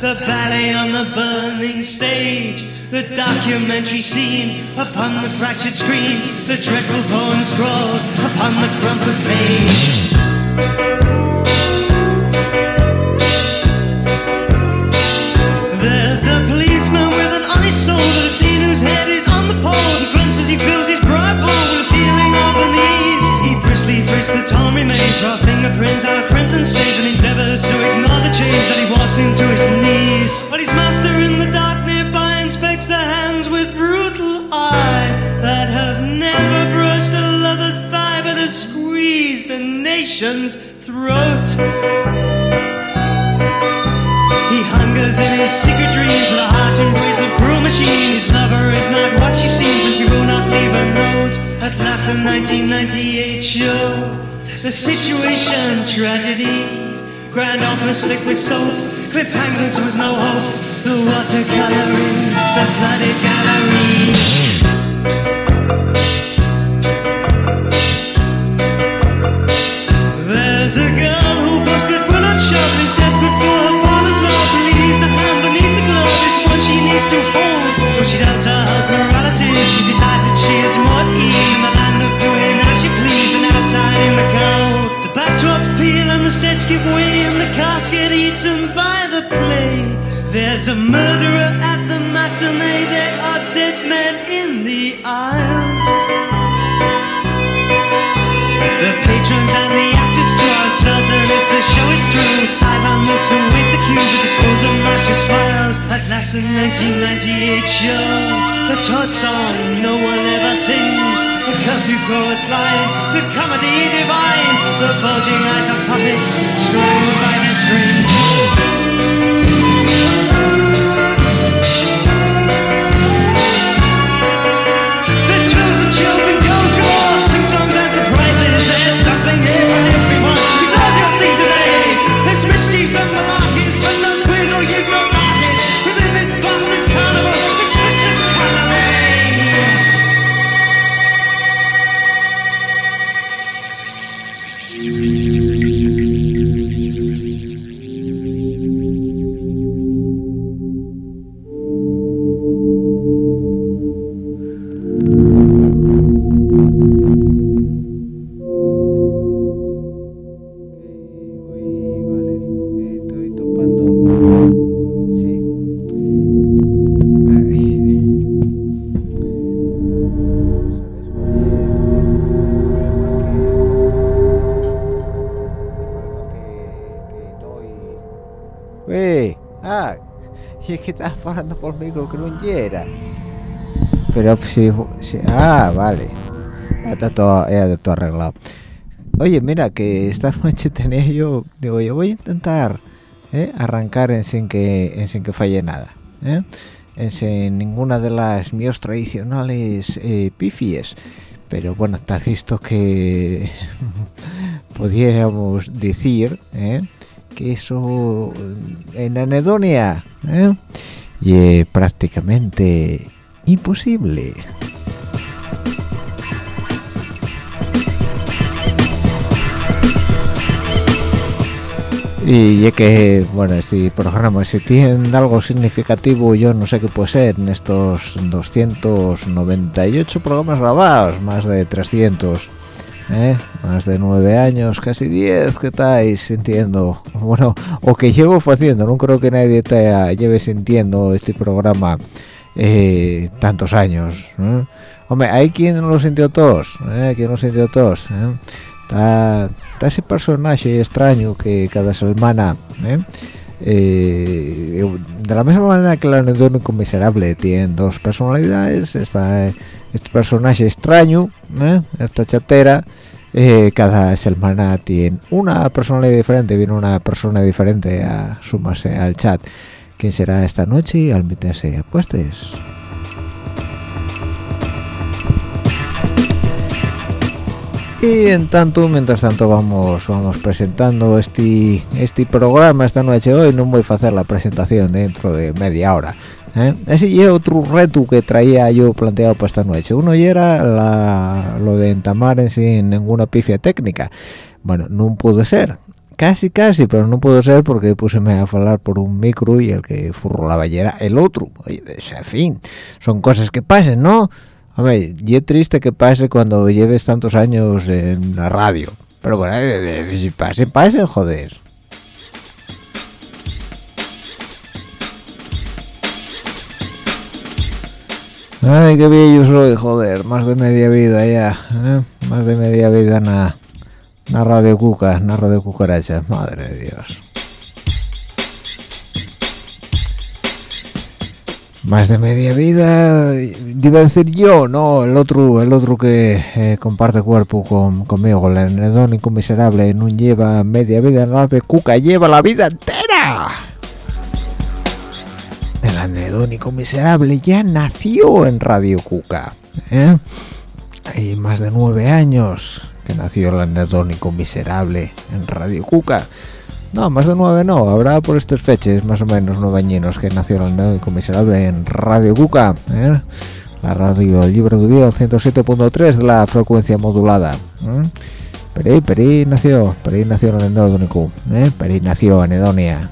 the ballet on the burning stage, the documentary scene upon the fractured screen, the dreadful poem scrawled upon the crumpled page. There's a policeman with an honest soul has seen whose head is on the pole. He grunts as he fills his pride bowl with a feeling of unease. Briskly frisks the torn remains, draw fingerprints out crimson stains, and endeavors to ignore the change that he walks into his knees. But his master in the dark nearby inspects the hands with brutal eye that have never brushed a lover's thigh, but have squeezed a nation's throat. He hungers in his secret dreams the harsh embrace of cruel machine. His lover is not what she seems, and she will not leave a note. At last, the 1998 show, the situation tragedy. Grand opera slick with soap, cliffhangers with no hope. The watercoloring, the flooded gallery. There's a girl who posts but will not show Is desperate for her father's love Believes the hand beneath the glove Is one she needs to hold Though she doubts her husband's morality She decides that she is more at in the cold The backdrops peel and the sets give way And the cast get eaten by the play There's a murderer at the matinee There are dead men in the aisles the patrons and the actors are uncertain if the show is through. Sideline looks await the cues with the pose of Marcia smiles. At last, the 1998 show, the Todd song no one ever sings. Curfew chorus line, the comedy divine, the bulging eyes of puppets strung by their strings. Que no llega. Pero si, si- ah, vale. Ya está todo, ya está todo arreglado. Oye, mira, que esta noche tenía yo, digo, yo voy a intentar ¿eh? arrancar en sin que en sin que falle nada, ¿eh? en sin ninguna de las míos tradicionales eh, pifies. Pero bueno, está visto que pudiéramos decir ¿eh? que eso en anedonia ¿eh? Y prácticamente imposible. Y es que, bueno, este programa, si tiene algo significativo, yo no sé qué puede ser en estos 298 programas grabados, más de 300, ¿eh? más de 9 años, casi 10 que estáis sintiendo, bueno, o que llevo haciendo, no creo que nadie te lleve sintiendo este programa eh, tantos años, ¿no? hombre hay quien lo sintió todos ¿eh? quien lo sintió todos ¿eh? está, ese personaje extraño que cada semana ¿eh? Eh, de la misma manera que el anedónico miserable tiene dos personalidades está este personaje extraño ¿eh? esta chatera eh, cada semana tiene una personalidad diferente viene una persona diferente a sumarse al chat. Quién será esta noche al meterse apuestes y en tanto mientras tanto vamos vamos presentando este este programa esta noche. Hoy no voy a hacer la presentación dentro de media hora ¿eh? ese y otro reto que traía yo planteado para esta noche uno ya era la, lo de entamar sin ninguna pifia técnica bueno no puede ser casi casi pero no puede ser porque puseme a hablar por un micro y el que furro la ballera el otro Oye, en fin son cosas que pasen no Hombre, y es triste que pase cuando lleves tantos años en la radio. Pero bueno, eh, eh, si pase, pase, joder. Ay, qué bello soy, joder. Más de media vida ya. ¿eh? Más de media vida en la, radio cuca, en la radio cucaracha. Madre de Dios. más de media vida iba a decir yo no el otro el otro que eh, comparte cuerpo con, conmigo el anedónico miserable no lleva media vida en de cuca lleva la vida entera el anedónico miserable ya nació en radio cuca ¿eh? hay más de nueve años que nació el anedónico miserable en radio cuca no, más de nueve no, habrá por estas fechas más o menos nueve añinos que nació el Anedónico Miserable en Radio Cuca, ¿eh? la radio Libre de Vida 107.3 de la frecuencia modulada. ¿eh? Peri, Peri nació, Peri nació el Anedónico, ¿eh? Peri nació Anedonia.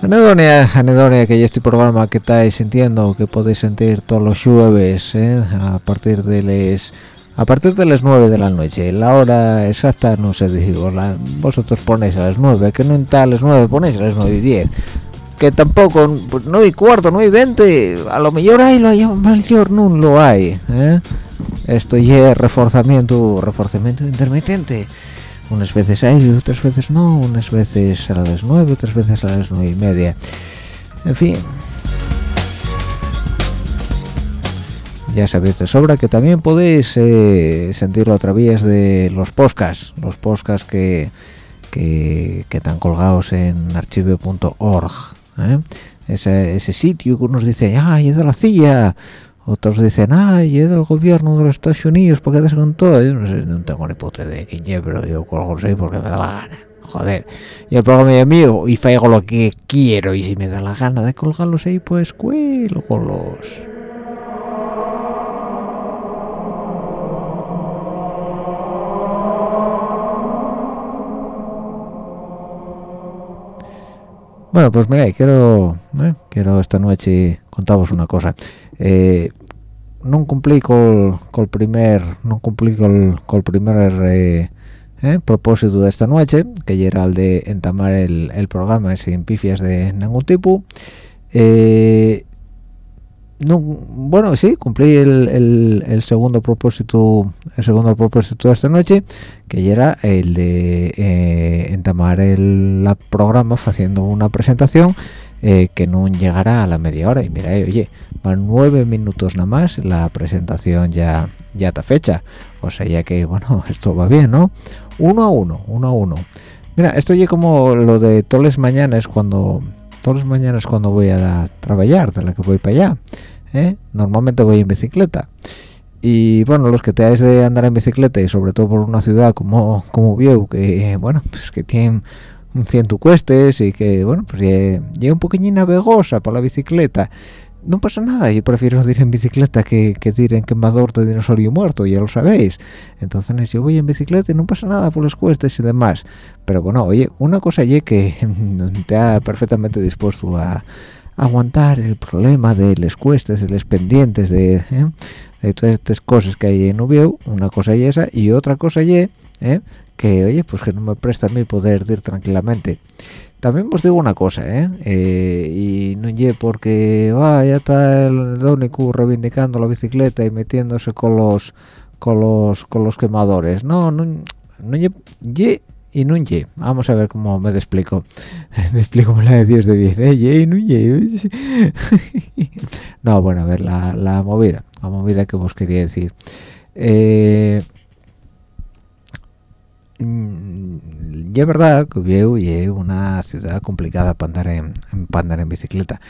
Anedonia, anedonia, que ya este programa que estáis sintiendo, que podéis sentir todos los jueves, ¿eh? a partir de las a partir de las 9 de la noche la hora exacta no sé digo vosotros ponéis a las 9 que no está a las 9 ponéis a las 9 y 10 que tampoco pues, no hay cuarto no hay 20 a lo mejor hay lo hay mejor no lo hay ¿eh? esto ya es reforzamiento reforzamiento intermitente unas veces hay otras veces no. Unas veces a las 9 otras veces a las 9 y media. En fin. Ya sabéis de sobra que también podéis eh, sentirlo a través de los podcasts. Los podcasts que, que, están colgados en archivo.org ¿eh? ese, sitio que unos dicen ay es de la CIA otros dicen ay es del gobierno de los Estados Unidos porque te con todo yo no, sé, no tengo ni puta de quién pero yo colgo sé porque me da la gana. Joder. Y el programa es mío y faigo lo que quiero y si me da la gana de colgarlos ahí pues cuelgo los. Bueno, pues mira, quiero, eh, quiero esta noche contaros una cosa. Eh, no cumplí con, el primer, no cumplí con, el primer eh, propósito de esta noche, que era el de entamar el, el programa sin pifias de ningún tipo. No bueno sí cumplí el, segundo propósito el segundo propósito de esta noche que era el de eh, entamar el programa haciendo una presentación eh, que no llegará a la media hora. Y mira eh, oye van nueve minutos nada más la presentación ya ya está fecha. O sea ya que bueno esto va bien no uno a uno uno a uno. Mira esto ya como lo de todas las mañanas cuando todas las mañanas cuando voy a trabajar de la que voy para allá ¿eh? normalmente voy en bicicleta. Y bueno los que te de andar en bicicleta y sobre todo por una ciudad como como Vieu que bueno pues que tiene un ciento cuestes y que bueno pues llega un poquillo navegosa por la bicicleta no pasa nada, yo prefiero ir en bicicleta que, que ir en quemador de dinosaurio muerto, ya lo sabéis. Entonces yo voy en bicicleta y no pasa nada por los cuestes y demás. Pero bueno, oye, una cosa ya que te ha perfectamente dispuesto a, aguantar el problema de les cuestas, de les pendientes, de, ¿eh? de todas estas cosas que hay en Ubieu, una cosa y esa, y otra cosa y ¿eh? Que oye pues que no me presta a mí poder ir tranquilamente también os digo una cosa ¿eh? eh y no llegue porque ah, ya está el Dónico reivindicando la bicicleta y metiéndose con los con los con los quemadores no no no ye, y no ye. Vamos a ver cómo me explico. me explico la de Dios de bien. ¿eh? y no no, bueno, a ver, la, la movida. La movida que vos quería decir. Eh, y es verdad que Vieu es una ciudad complicada para andar en, para andar en bicicleta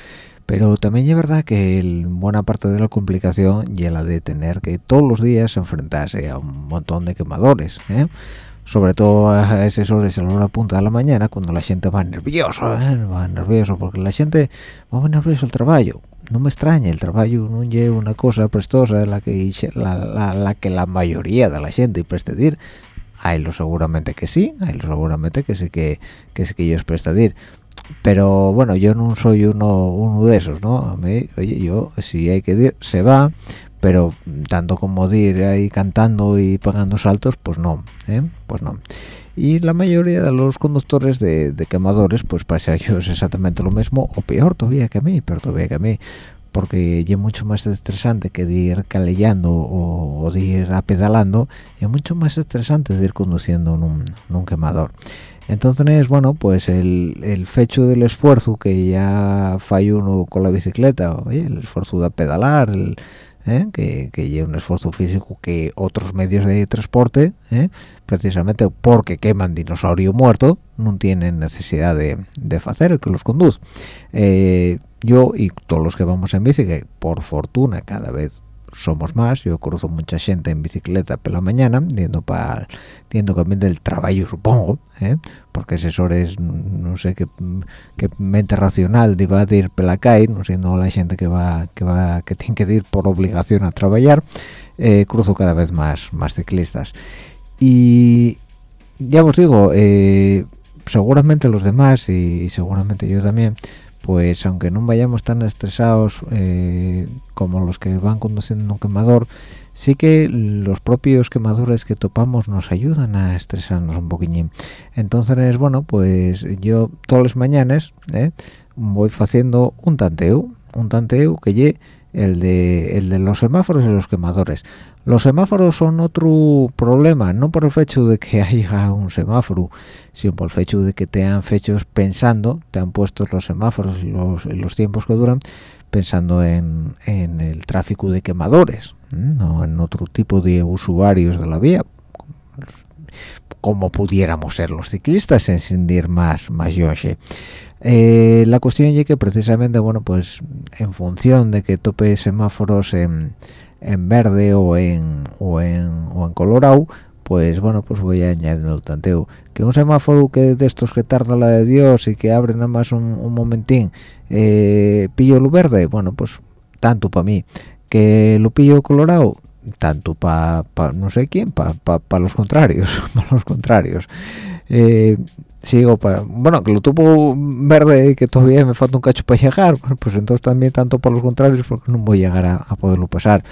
pero también es verdad que buena parte de la complicación y la de tener que todos los días enfrentarse a un montón de quemadores ¿eh? sobre todo a esas horas a la hora punta de la mañana cuando la gente va nervioso ¿eh? va nervioso porque la gente va muy nervioso el trabajo no me extraña el trabajo no es una cosa prestosa la que la, la, que la mayoría de la gente presta hay lo seguramente que sí hay lo seguramente que sí que que sí que ellos presta pero bueno yo no soy uno uno de esos no a mí oye yo si hay que ir se va pero tanto como ir ahí cantando y pagando saltos pues no ¿eh? pues no. Y la mayoría de los conductores de, quemadores pues pasa ellos exactamente lo mismo o peor todavía que a mí pero todavía que a mí porque es mucho más estresante que de ir calellando o, de ir apedalando es mucho más estresante de ir conduciendo en un, quemador entonces bueno pues el, fecho del esfuerzo que ya falla uno con la bicicleta oye, el esfuerzo de pedalar ¿eh? que, que un esfuerzo físico que otros medios de transporte, ¿eh? precisamente porque queman dinosaurio muerto, no tienen necesidad de, de hacer el que los conduce. Eh, yo y todos los que vamos en bici, que por fortuna cada vez somos más yo cruzo mucha gente en bicicleta por la mañana yendo para yendo también del trabajo supongo ¿eh? porque asesores no sé qué, mente racional de ir por la calle no siendo la gente que va que va que tiene que ir por obligación a trabajar eh, cruzo cada vez más más ciclistas y ya os digo eh, seguramente los demás y seguramente yo también pues aunque no vayamos tan estresados eh, como los que van conduciendo un quemador, sí que los propios quemadores que topamos nos ayudan a estresarnos un poquillín. Entonces, bueno, pues yo todas las mañanas eh, voy haciendo un tanteo, un tanteo que lleve el de, el de los semáforos y los quemadores. Los semáforos son otro problema, no por el hecho de que haya un semáforo, sino por el hecho de que te han fechos pensando, te han puesto los semáforos y los, tiempos que duran, pensando en, el tráfico de quemadores, no en otro tipo de usuarios de la vía, como pudiéramos ser los ciclistas, sin ir más, más yoche. Eh, la cuestión es que precisamente, bueno, pues en función de que tope semáforos en en verde o en o en, o en colorado pues bueno pues voy a añadir el tanteo. Que un semáforo que de estos que tarda la de Dios y que abre nada más un, momentín eh, pillo lo verde bueno pues tanto para mí. Que lo pillo colorado tanto para no sé quién para pa, los contrarios para los contrarios. Eh, sigo para bueno que lo tuvo verde y que todavía me falta un cacho para llegar pues entonces también tanto por los contrarios porque no voy a llegar a, poderlo pasar.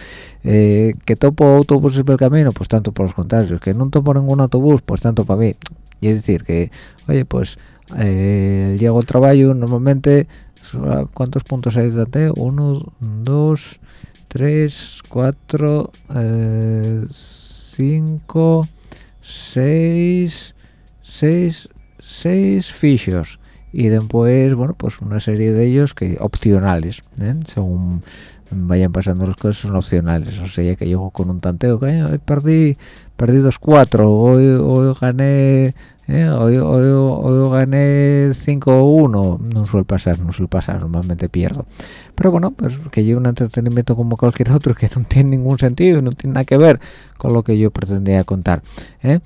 Eh, que topo autobuses por el camino pues tanto por los contrarios que no topo ningún autobús pues tanto para mí. Y es decir que oye pues eh, llego al trabajo normalmente cuántos puntos hay de uno dos tres cuatro eh, cinco seis seis seis fichos y después bueno pues una serie de ellos que opcionales ¿eh? según vayan pasando las cosas son opcionales o sea que yo con un tanteo que hoy perdí perdí dos cuatro hoy hoy gané ¿eh? hoy, hoy, hoy, gané 5-1 no suele pasar no suele pasar normalmente pierdo pero bueno pues que yo un entretenimiento como cualquier otro que no tiene ningún sentido y no tiene nada que ver con lo que yo pretendía contar ¿eh?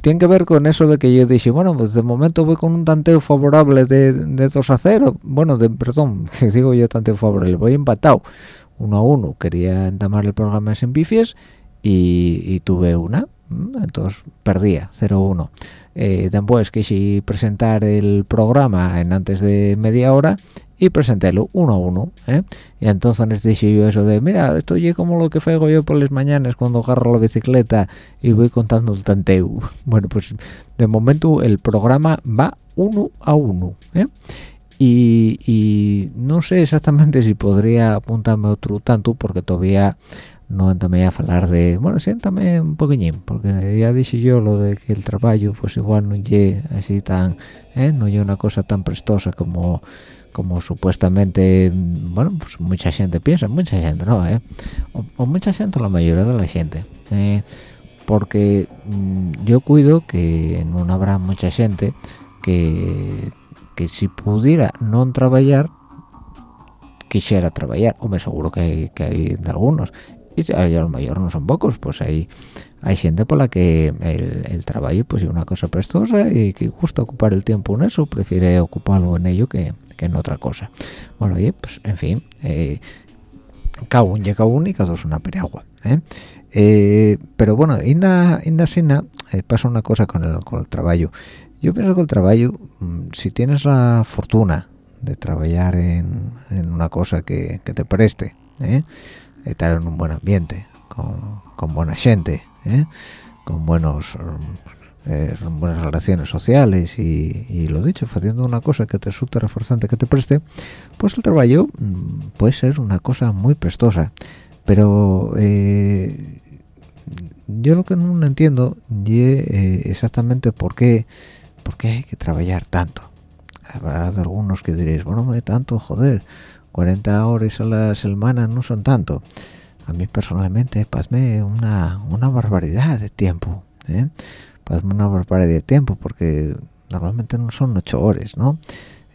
Tiene que ver con eso de que yo dije, bueno, pues de momento voy con un tanteo favorable de, de 2 a 0, bueno, de, perdón, que digo yo tanteo favorable, voy empatado, 1 a 1, quería entamar el programa sin pifies y, tuve una, entonces perdía, 0 a 1. Eh, después quise presentar el programa en antes de media hora y presentélo uno a uno ¿eh? y entonces les dije yo eso de mira esto es como lo que hago yo por las mañanas cuando agarro la bicicleta y voy contando el tanteo bueno pues de momento el programa va uno a uno ¿eh? y, y, no sé exactamente si podría apuntarme otro tanto porque todavía no también a hablar de bueno siéntame un poquillín porque ya dije yo lo de que el trabajo pues igual no es así tan ¿eh? no es una cosa tan prestosa como como supuestamente bueno pues mucha gente piensa mucha gente no ¿eh? o, mucha gente la mayoría de la gente ¿eh? porque mm, yo cuido que no habrá mucha gente que que si pudiera no trabajar quisiera trabajar o me seguro que hay, que hay algunos y a lo mayor no son pocos pues hay hay gente por la que el, trabajo pues es una cosa prestosa y que gusta ocupar el tiempo en eso prefiere ocuparlo en ello que, en otra cosa bueno y pues en fin eh, cada uno llega uno y cada dos una periagua ¿eh? ¿eh? pero bueno inda inda sina eh, pasa una cosa con el, con el trabajo yo pienso que el trabajo mm, si tienes la fortuna de trabajar en, en una cosa que, que te preste ¿eh? estar en un buen ambiente, con, buena gente, con buenos eh, buenas relaciones sociales y, lo dicho, haciendo una cosa que te resulta reforzante, que te preste, pues el trabajo mm, puede ser una cosa muy prestosa. Pero eh, yo lo que no entiendo es exactamente por qué, por qué hay que trabajar tanto. Habrá algunos que diréis, bueno, me tanto, joder, 40 horas a la semana no son tanto. A mí personalmente, pasme una, una barbaridad de tiempo. ¿eh? Pasme una barbaridad de tiempo porque normalmente no son 8 horas, ¿no?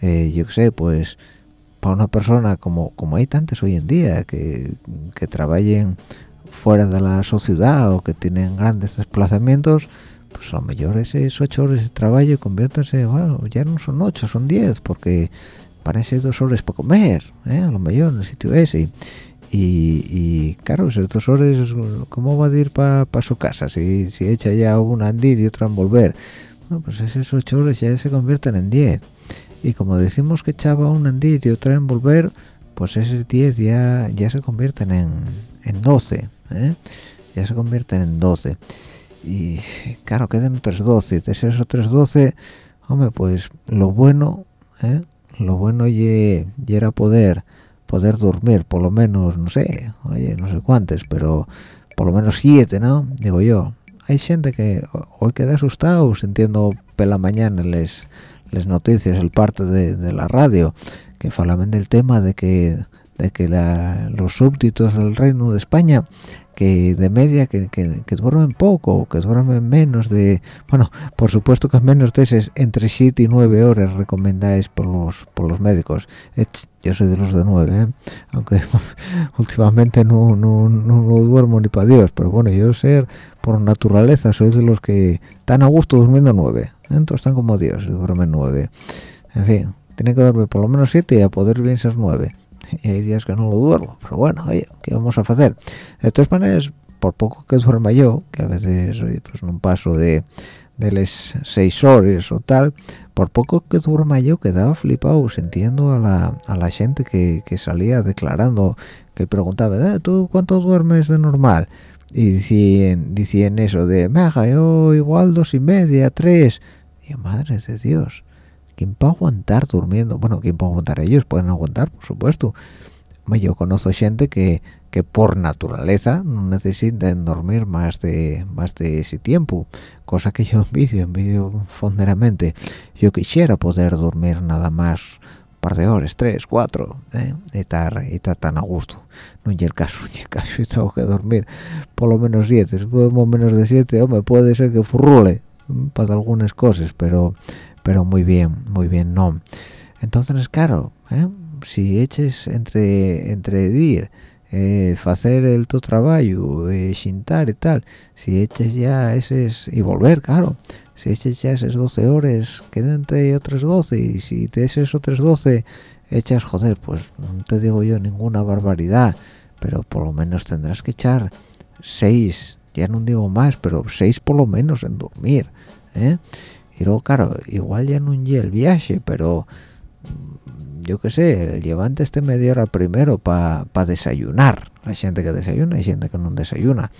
Eh, yo qué sé, pues para una persona como, como hay tantas hoy en día que, que trabajen fuera de la sociedad o que tienen grandes desplazamientos, pues a lo mejor esas 8 horas de trabajo conviértanse, bueno, ya no son 8, son 10, porque parece dos horas para comer, ¿eh? a lo mejor en el sitio ese. Y, claro, esas dos horas, ¿cómo va a ir para su casa? Si, si echa ya una andir y otra en volver. Bueno, pues esas ocho horas ya se convierten en diez. Y como decimos que echaba un andir y otra en volver, pues esos diez ya, ya se convierten en, en doce. ¿eh? Ya se convierten en doce. Y claro, quedan otras doce. De esas otras doce, hombre, pues lo bueno... ¿eh? lo bueno y, era poder poder dormir por lo menos no sé oye no sé cuántos pero por lo menos siete no digo yo. Hay gente que hoy queda asustado sintiendo pela mañana les les noticias el parte de, la radio que hablaban del tema de que de que los súbditos del reino de España que de media que, que, duermen poco, que duermen menos de, bueno, por supuesto que menos de esas entre 7 y 9 horas recomendáis por los por los médicos. Yo soy de los de 9, ¿eh? aunque últimamente no, no, no, duermo ni para Dios, pero bueno, yo ser por naturaleza soy de los que están a gusto durmiendo 9, ¿eh? entonces están como Dios duermen 9. En fin, tienen que dormir por lo menos 7 y a poder bien ser 9 y hay días que no lo duermo pero bueno oye qué vamos a hacer de todas maneras por poco que duerma yo que a veces oye, pues un paso de de las seis horas o tal por poco que duerma yo quedaba flipado sintiendo a la, a la gente que, que salía declarando que preguntaba eh, tú cuánto duermes de normal y decían, decían eso de me haga yo igual dos y media tres y madre de dios ¿quién puede aguantar durmiendo? Bueno, ¿quién puede aguantar? Ellos pueden aguantar, por supuesto. Yo conozco gente que, que por naturaleza no necesitan dormir más de más de ese tiempo, cosa que yo envidio, envidio fonderamente. Yo quisiera poder dormir nada más un par de horas, tres, cuatro, ¿eh? y, estar, y estar tan a gusto. No es el caso, no el caso, yo tengo que dormir por lo menos siete, si podemos menos de siete, hombre, puede ser que furrule para algunas cosas, pero pero muy bien muy bien no entonces claro ¿eh? si eches entre entre dir eh, hacer el tu trabajo eh, y tal si eches ya ese y volver claro si eches ya esas 12 horas quedan entre otras 12 y si te esos otras 12 echas joder pues no te digo yo ninguna barbaridad pero por lo menos tendrás que echar 6 ya no digo más pero 6 por lo menos en dormir ¿eh? Y luego claro igual ya no es el viaje pero yo qué sé llevante este media hora primero para desayunar hay gente que desayuna hay gente que no desayuna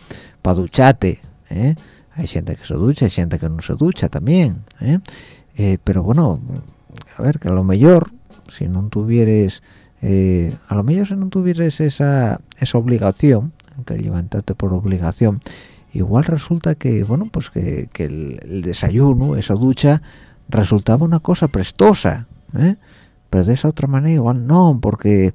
para duchate ¿eh? hay gente que se ducha hay gente que no se ducha también ¿eh? Eh, pero bueno a ver que a lo mejor si no tuvieres a lo mejor si no tuvieres esa esa obligación que levantarte por obligación igual resulta que bueno pues que, el, desayuno esa ducha resultaba una cosa prestosa ¿eh? pero de esa otra manera igual no porque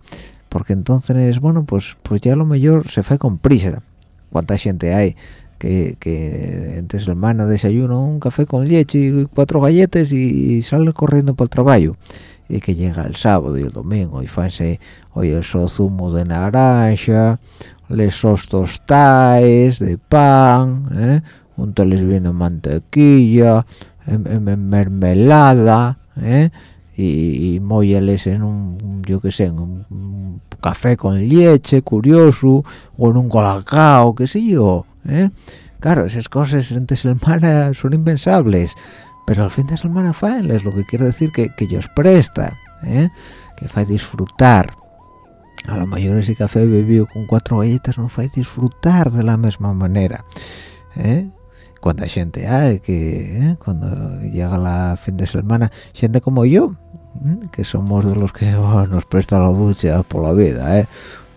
porque entonces bueno pues pues ya lo mejor se fue con prisa cuánta gente hay que, que entre semana desayuno un café con leche y cuatro galletas y, sale corriendo por el trabajo y que llega el sábado y el domingo y fanse oye eso zumo de naranja lesos tostaes de pan ¿eh? un les mantequilla mermelada ¿eh? y, y en un yo que sé en un, café con leche curioso o en un colacao qué sé yo ¿eh? claro esas cosas entre semana son impensables pero al fin de semana faen es lo que quiere decir que, que os presta ¿eh? que fa disfrutar a lo mejor ese café bebido con cuatro galletas no fue disfrutar de la misma manera ¿eh? cuando hay gente hay que ¿eh? cuando llega la fin de semana gente como yo que somos de los que oh, nos presta la ducha por la vida ¿eh?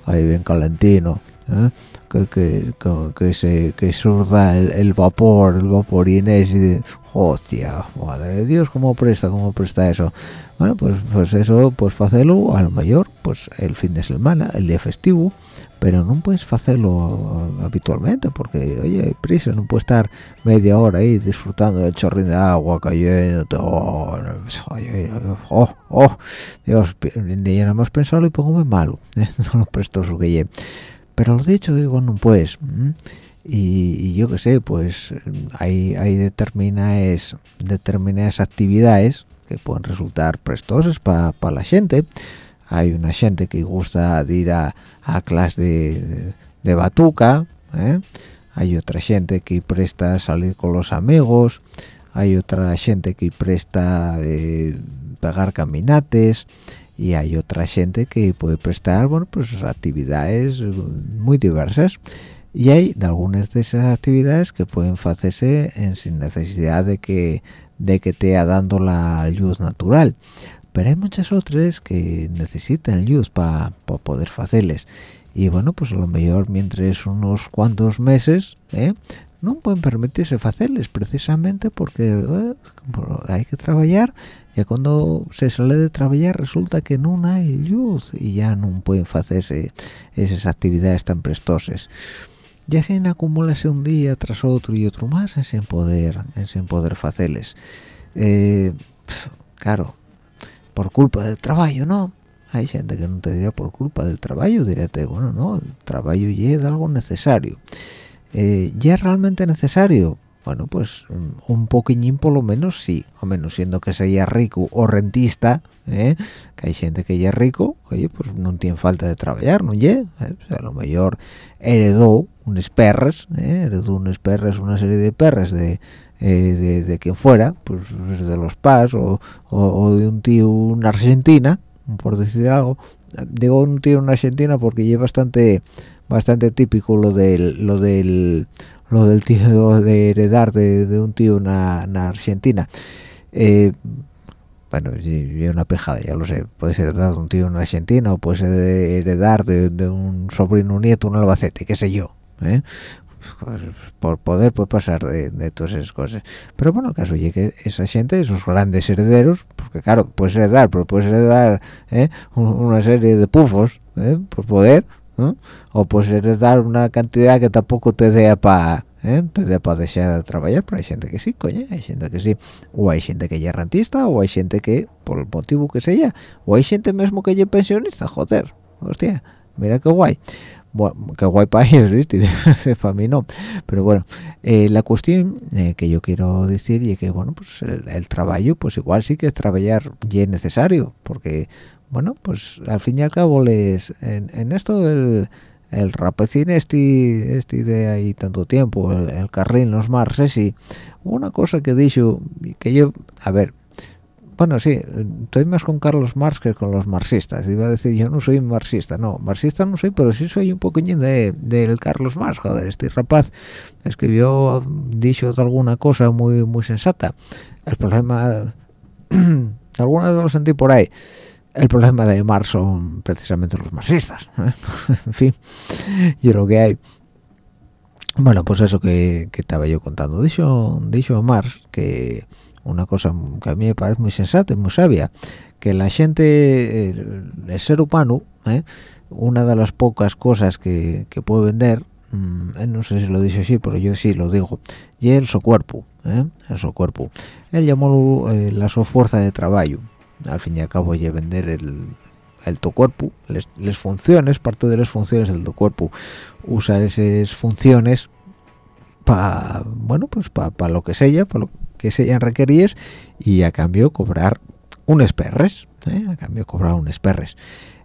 ahí bien calentino ¿eh? Que, que, que, se que surda el, vapor el vapor y de hostia madre de Dios cómo presta cómo presta eso bueno pues pues eso pues hacerlo a lo mayor pues el fin de semana el día festivo pero no puedes hacerlo habitualmente porque oye hay prisa no puedes estar media hora ahí disfrutando del chorrín de agua cayendo oh, oh, oh, Dios ni nada más pensarlo y pongo muy malo no lo presto su que pero lo dicho digo no puedes y, yo qué sé pues hay hay determinadas determinadas actividades que pueden resultar prestosas para la gente hay una gente que gusta de ir a, a clase de, batuca ¿eh? hay otra gente que presta salir con los amigos hay otra gente que presta eh, pegar caminates y hay otra gente que puede prestar bueno pues actividades muy diversas. Y hay algunas de esas actividades que pueden hacerse en sin necesidad de que de que te ha dando la luz natural. Pero hay muchas otras que necesitan luz para poder hacerles. Y bueno pues a lo mejor mientras unos cuantos meses ¿eh? No pueden permitirse hacerles precisamente porque eh, hay que trabajar y cuando se sale de trabajar resulta que no hay luz y ya no pueden hacerse esas actividades tan prestosas. Ya se acumulase un día tras otro y otro más en sin poder en sin poder hacerles eh, claro por culpa del trabajo no hay gente que no te diría por culpa del trabajo diríate bueno no el trabajo ya es algo necesario eh, ya es realmente necesario bueno pues un poquillín por lo menos sí o menos siendo que sea rico o rentista ¿eh? que hay gente que ya es rico oye pues no tiene falta de trabajar no ¿Eh? a lo mejor heredó unos perros ¿eh? heredó unos perros una serie de perros de, de, quien fuera pues de los PAS o, o, de un tío una Argentina por decir algo digo un tío una Argentina porque es bastante bastante típico lo del lo del lo del tío de heredar de, un tío en Argentina eh, bueno, es una pejada, ya lo sé, puede ser heredar de un tío en Argentina o puede ser heredar de, un sobrino nieto en Albacete, qué sé yo, ¿eh? por poder puede pasar de, todas esas cosas pero bueno el caso es que esa gente esos grandes herederos porque claro puedes heredar pero puedes heredar ¿eh? una serie de pufos ¿eh? por poder o puedes dar una cantidad que tampoco te dé para ¿eh? te dé para dejar de trabajar pero hay gente que sí coño hay gente que sí o hay gente que ya es rentista o hay gente que por el motivo que sea o hay gente mismo que ya es pensionista joder hostia mira qué guay bueno, qué guay para ellos, ¿viste? para mí no. Pero bueno, eh, la cuestión eh, que yo quiero decir y que, bueno, pues el, trabajo, pues igual sí que es trabajar y es necesario, porque bueno pues al fin y al cabo les en, esto el el rapacín este este de ahí tanto tiempo el, el carril los marses y una cosa que dicho que yo a ver bueno, sí, estoy más con Carlos Marx que con los marxistas. Iba a decir, yo no soy marxista. No, marxista no soy, pero sí soy un poquillín de, del Carlos Marx. Joder, este rapaz escribió, dicho alguna cosa muy muy sensata. El problema, alguna vez lo sentí por ahí. El problema de Marx son precisamente los marxistas. ¿eh? en fin, y lo que hay. Bueno, pues eso que, que estaba yo contando. Dicho, dicho Marx que una cosa que a mí me parece muy sensata y muy sabia, que la gente, el, ser humano, ¿eh? una de las pocas cosas que, puede vender, mmm, no sé si lo dice así, pero yo sí lo digo, y es su cuerpo, ¿eh? el su cuerpo. Él llamó eh, la su fuerza de trabajo, al fin y al cabo, y vender el, el tu cuerpo, las funciones, parte de las funciones del tu cuerpo, usar esas funciones para, bueno, pues para lo que sea, para lo que se hayan requeríes y a cambio cobrar unos perres, ¿eh? a cambio cobrar unos perres.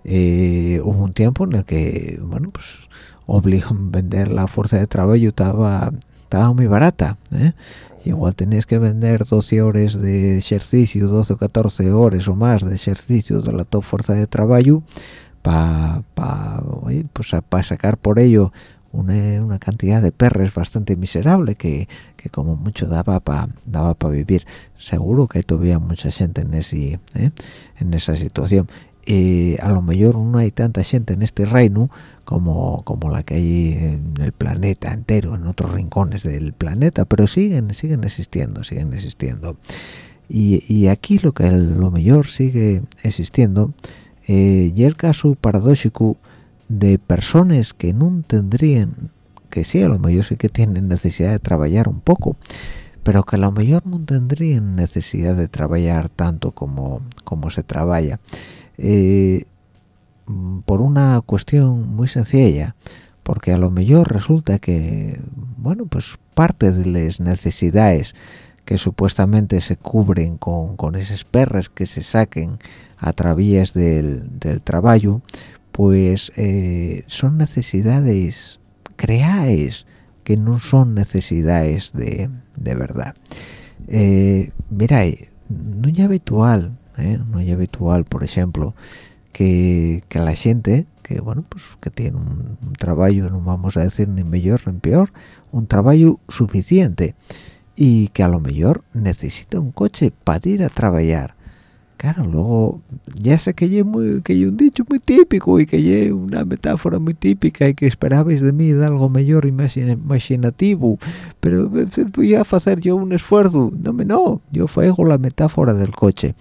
Eh, hubo un tiempo en el que, bueno, pues obligan vender la fuerza de trabajo estaba estaba muy barata, ¿eh? Igual tenías que vender 12 horas de ejercicio, 12 o 14 horas o más de ejercicio de la top fuerza de trabajo para pa, pues pa sacar por ello una, cantidad de perres bastante miserable que, como mucho daba para daba para vivir seguro que todavía mucha gente en ¿eh? en esa situación y a lo mejor no hay tanta gente en este reino como, como la que hay en el planeta entero, en otros rincones del planeta, pero siguen siguen existiendo, siguen existiendo. Y, aquí lo que lo mejor sigue existiendo eh, y el caso paradójico de personas que no tendrían, que sí, a lo mejor sí que tienen necesidad de trabajar un poco, pero que a lo mejor no tendrían necesidad de trabajar tanto como, como se trabaja. Eh, por una cuestión muy sencilla, porque a lo mejor resulta que, bueno, pues parte de las necesidades que supuestamente se cubren con, con esas perras que se saquen a través del, del trabajo, pues eh, son necesidades creáis que no son necesidades de, de verdad. Eh, mira no es habitual eh, no es habitual por ejemplo que, la gente que bueno pues que tiene un, trabajo no vamos a decir ni mejor ni peor un trabajo suficiente y que a lo mejor necesita un coche para ir a trabajar Claro, luego ya sé que hay muy, que un dicho muy típico y que hay una metáfora muy típica y que esperabais de mí algo mejor y más imaginativo, pero voy a hacer yo un esfuerzo. No, me no, yo fuego la metáfora del coche.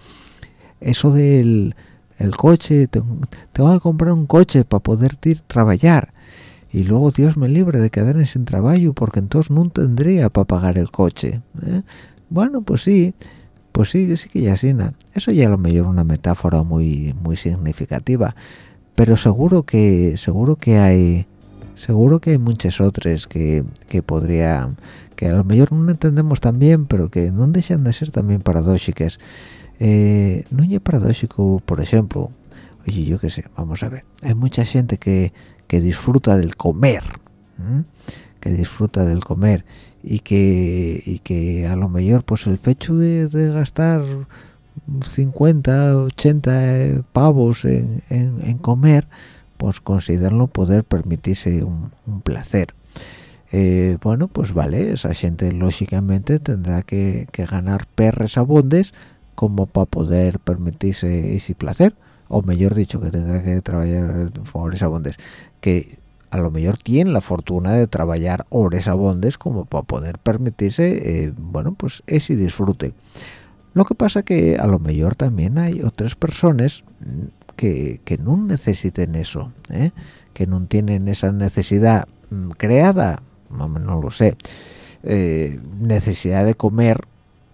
Eso del el coche, tengo, que comprar un coche para poder ir a trabajar y luego Dios me libre de quedarme sin trabajo porque entonces no tendría para pagar el coche. ¿eh? Bueno, pues sí pues sí, sí que ya sí, eso ya a lo mejor una metáfora muy muy significativa, pero seguro que seguro que hay seguro que hay muchas otras que, que podría que a lo mejor no entendemos también, pero que no dejan de ser también paradójicas. Eh, no es paradójico, por ejemplo, oye, yo qué sé, vamos a ver, hay mucha gente que, que disfruta del comer, que disfruta del comer y que y que a lo mejor pues el hecho de, gastar 50 80 pavos en, en, comer pues considerarlo poder permitirse un, placer. Eh, bueno pues vale esa gente lógicamente tendrá que, ganar perres abondes como para poder permitirse ese placer o mejor dicho que tendrá que trabajar por esa abondes que a lo mejor tienen la fortuna de trabajar horas abondes como para poder permitirse, eh, bueno, pues ese disfrute. Lo que pasa que a lo mejor también hay otras personas que, no necesiten eso, ¿eh? que no tienen esa necesidad mm, creada, no, lo sé, eh, necesidad de comer.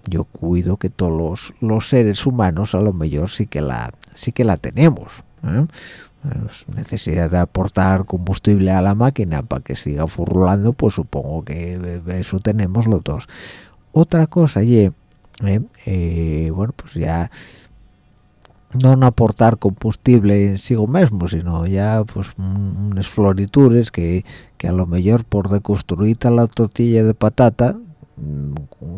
Yo cuido que todos los, seres humanos a lo mejor sí que la sí que la tenemos necesidad de aportar combustible a la máquina para que siga furlando pues supongo que eso tenemos los dos. Otra cosa y eh, eh, bueno pues ya no aportar combustible en sí mismo sino ya pues unas que, que a lo mejor por deconstruir la tortilla de patata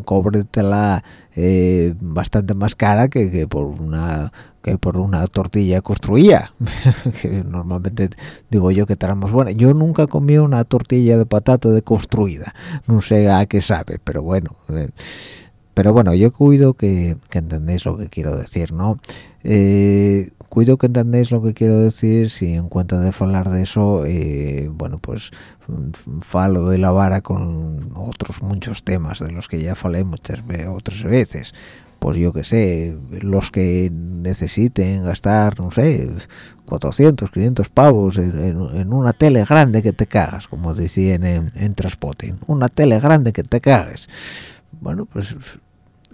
cóbretela eh, bastante más cara que, que por una que por una tortilla construida que normalmente digo yo que tenemos buena. Yo nunca comí una tortilla de patata de construida no sé a qué sabe pero bueno eh, pero bueno yo cuido que, que, entendéis lo que quiero decir no eh, cuido que entendéis lo que quiero decir si en cuenta de hablar de eso eh, bueno pues falo de la vara con otros muchos temas de los que ya falé muchas otras veces pues yo que sé, los que necesiten gastar, no sé, 400, 500 pavos en, una tele grande que te cagas, como decían en, en Transpotting, una tele grande que te cagues. Bueno, pues,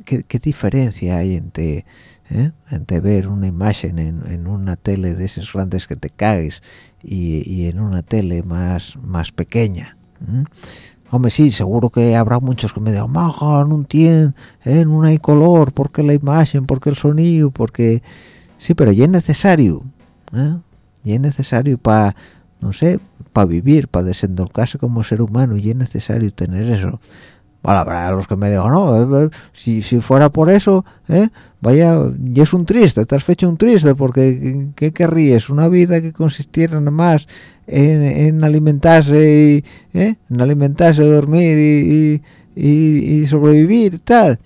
¿qué, diferencia hay entre, eh, ver una imagen en, una tele de esas grandes que te cagues y, en una tele más, más pequeña? Hombre, sí, seguro que habrá muchos que me digan, maja, no entiendo, ¿eh? no hay color, porque la imagen, porque el sonido, porque... Sí, pero ya es necesario, ¿eh? Ya es necesario para, no sé, para vivir, para desenvolverse como ser humano, y es necesario tener eso. Bueno, los que me digan, no, eh, eh, si, si fuera por eso, ¿eh? vaya, ya es un triste, te has hecho un triste, porque ¿qué querrías? Una vida que consistiera nada más en, alimentarse y, ¿eh? en alimentarse, dormir y, y, sobrevivir y tal.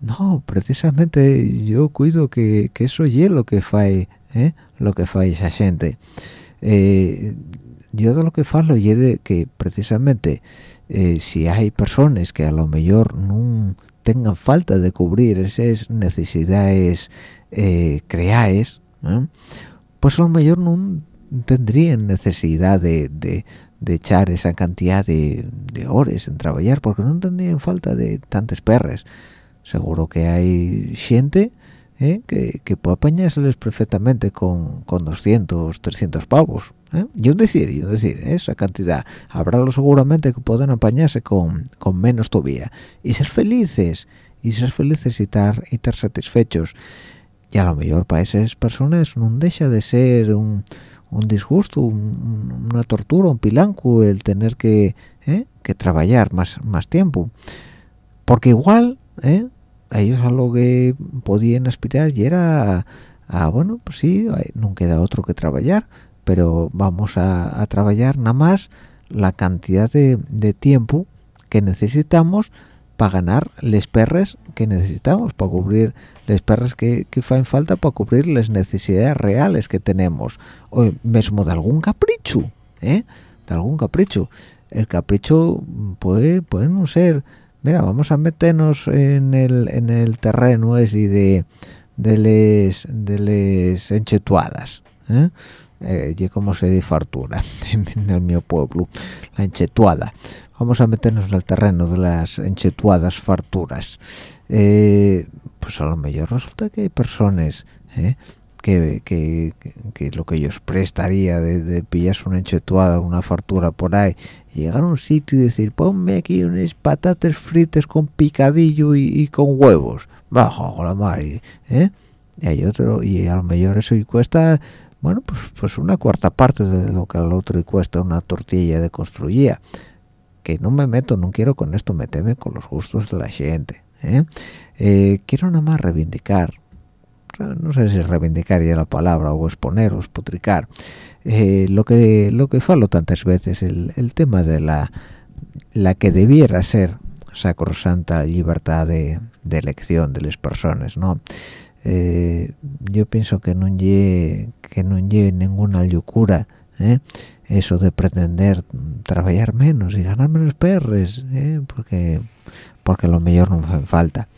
No, precisamente yo cuido que, que eso es lo que ¿eh? lo que fae esa gente. Yo de lo que falo y de que precisamente si hay personas que a lo mejor no tengan falta de cubrir esas necesidades eh, creáis, pues a lo mejor no tendrían necesidad de, de, echar esa cantidad de, horas en trabajar porque no tendrían falta de tantas perres seguro que hay gente ¿eh? que, que, puede apañárseles perfectamente con, con 200 300 pavos ¿eh? y un decir y un decir esa cantidad habrá lo seguramente que puedan apañarse con, con menos todavía y ser felices y ser felices y estar y estar satisfechos y a lo mejor para esas personas no deja de ser un un disgusto, una tortura, un pilanco el tener que, ¿eh? que trabajar más, más tiempo. Porque igual, ¿eh? Ellos a lo que podían aspirar y era a, bueno, pues sí, no queda otro que trabajar, pero vamos a, a trabajar nada más la cantidad de, tiempo que necesitamos para ganar les perres que necesitamos para cubrir las perras que, que falta para cubrir las necesidades reales que tenemos o mismo de algún capricho ¿eh? de algún capricho el capricho puede puede no ser mira vamos a meternos en el en el terreno ese de de les de les enchetuadas ¿eh? eh y como se dice fartura en el mi pueblo la enchetuada. Vamos a meternos en el terreno de las enchetuadas farturas. Eh, pues a lo mejor resulta que hay personas eh, que, que, que, lo que ellos prestaría de, de pillarse una enchetuada una fartura por ahí llegar a un sitio y decir ponme aquí unas patatas fritas con picadillo y, con huevos bajo la madre ¿eh? y hay otro y a lo mejor eso y cuesta bueno pues pues una cuarta parte de lo que al otro y cuesta una tortilla de construía que no me meto, no quiero con esto meterme con los gustos de la gente. ¿eh? Eh, quiero nada más reivindicar, no sé si reivindicar ya la palabra o exponer o expotricar, eh, lo que lo que falo tantas veces, el, el, tema de la, la que debiera ser sacrosanta libertad de, de elección de las personas, ¿no? yo pienso que no lleve que no lleve ninguna locura ¿eh? eso de pretender trabajar menos y ganar menos perres ¿eh? porque porque lo mejor no me falta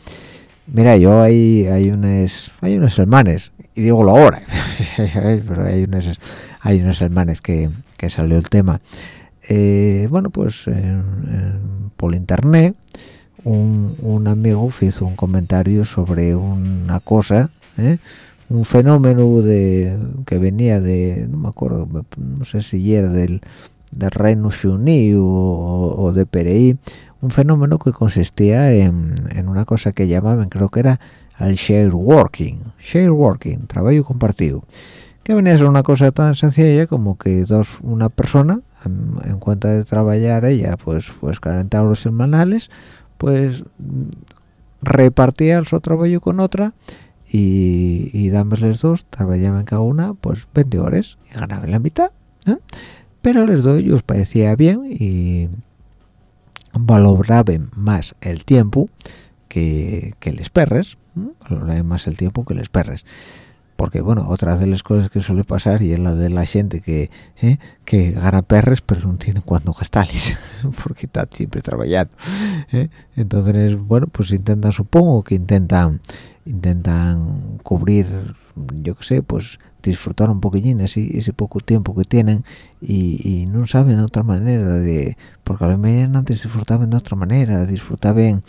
mira yo hay hay unos hay unos hermanes y digo lo ahora pero hay unos hay unos hermanes que, que salió el tema eh, bueno pues por internet un, un amigo hizo un comentario sobre una cosa ¿eh? un fenómeno de que venía de no me acuerdo no sé si era del, del Reino Unido o, de PRI un fenómeno que consistía en, una cosa que llamaban creo que era el share working share working trabajo compartido que venía a ser una cosa tan sencilla como que dos una persona en, cuenta de trabajar ella pues pues 40 euros semanales pues repartía su trabajo con otra y, y los dos trabajaban cada una pues 20 horas y ganaban la mitad ¿eh? pero les dos os parecía bien y valoraban más el tiempo que, les perres valoraban más el tiempo que les perres porque bueno otra de las cosas que suele pasar y es la de la gente que ¿eh? que gana perres pero no tiene cuándo gastarles porque está siempre trabajando ¿eh? entonces bueno pues intentan supongo que intentan intentan cubrir yo qué sé pues disfrutar un poquillín ese, poco tiempo que tienen y, no saben de otra manera de porque a lo mejor antes disfrutaban de otra manera disfrutaban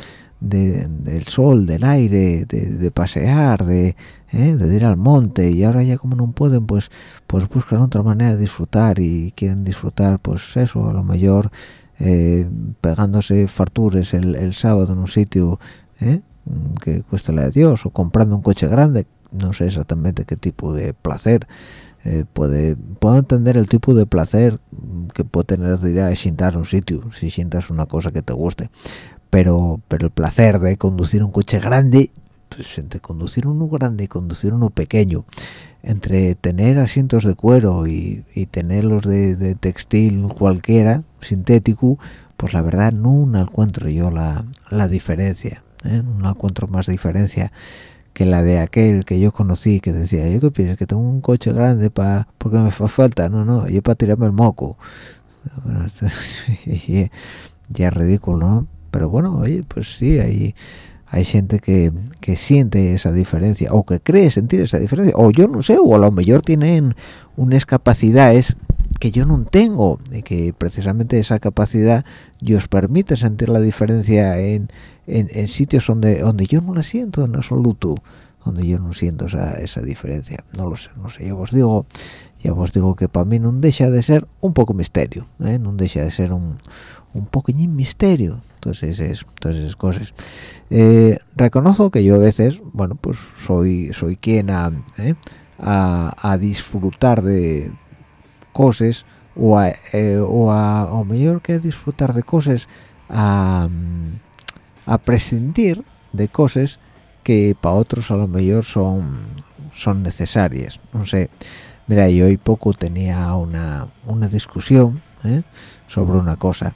del sol, del aire, de, pasear, de, ¿eh? de, ir al monte y ahora ya como no pueden pues pues buscan otra manera de disfrutar y quieren disfrutar pues eso a lo mejor eh, pegándose fartures el, sábado en un sitio ¿eh? que cuesta la de Dios o comprando un coche grande no sé exactamente qué tipo de placer puede puedo entender el tipo de placer que puede tener de ir a a un sitio si sientas una cosa que te guste pero pero el placer de conducir un coche grande pues entre conducir uno grande y conducir uno pequeño entre tener asientos de cuero y, y tenerlos de, textil cualquiera sintético pues la verdad no encuentro yo la, la diferencia ¿eh? no encuentro más diferencia que la de aquel que yo conocí que decía yo qué piensas que tengo un coche grande para porque me fa falta no no yo para tirarme el moco bueno, ya es ridículo no pero bueno oye pues sí hay hay gente que, que, siente esa diferencia o que cree sentir esa diferencia o yo no sé o a lo mejor tienen unas capacidades que yo no tengo y que precisamente esa capacidad os permite sentir la diferencia en, en, sitios donde donde yo no la siento en absoluto donde yo no siento esa, esa diferencia no lo sé no sé yo os digo ya os digo que para mí no deja de ser un poco misterio ¿eh? no deja de ser un, un poquillín misterio entonces es todas esas cosas eh, reconozco que yo a veces bueno pues soy soy quien a, ¿eh? a, disfrutar de cosas o a, eh, o a o mejor que disfrutar de cosas a, a prescindir de cosas que para otros a lo mejor son son necesarias no sé mira yo hoy poco tenía una, una discusión sobre una cosa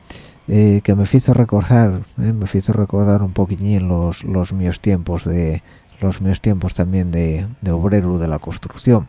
eh, que me hizo recordar eh, me hizo recordar un poquillín los los míos tiempos de los míos tiempos también de, de obrero de la construcción.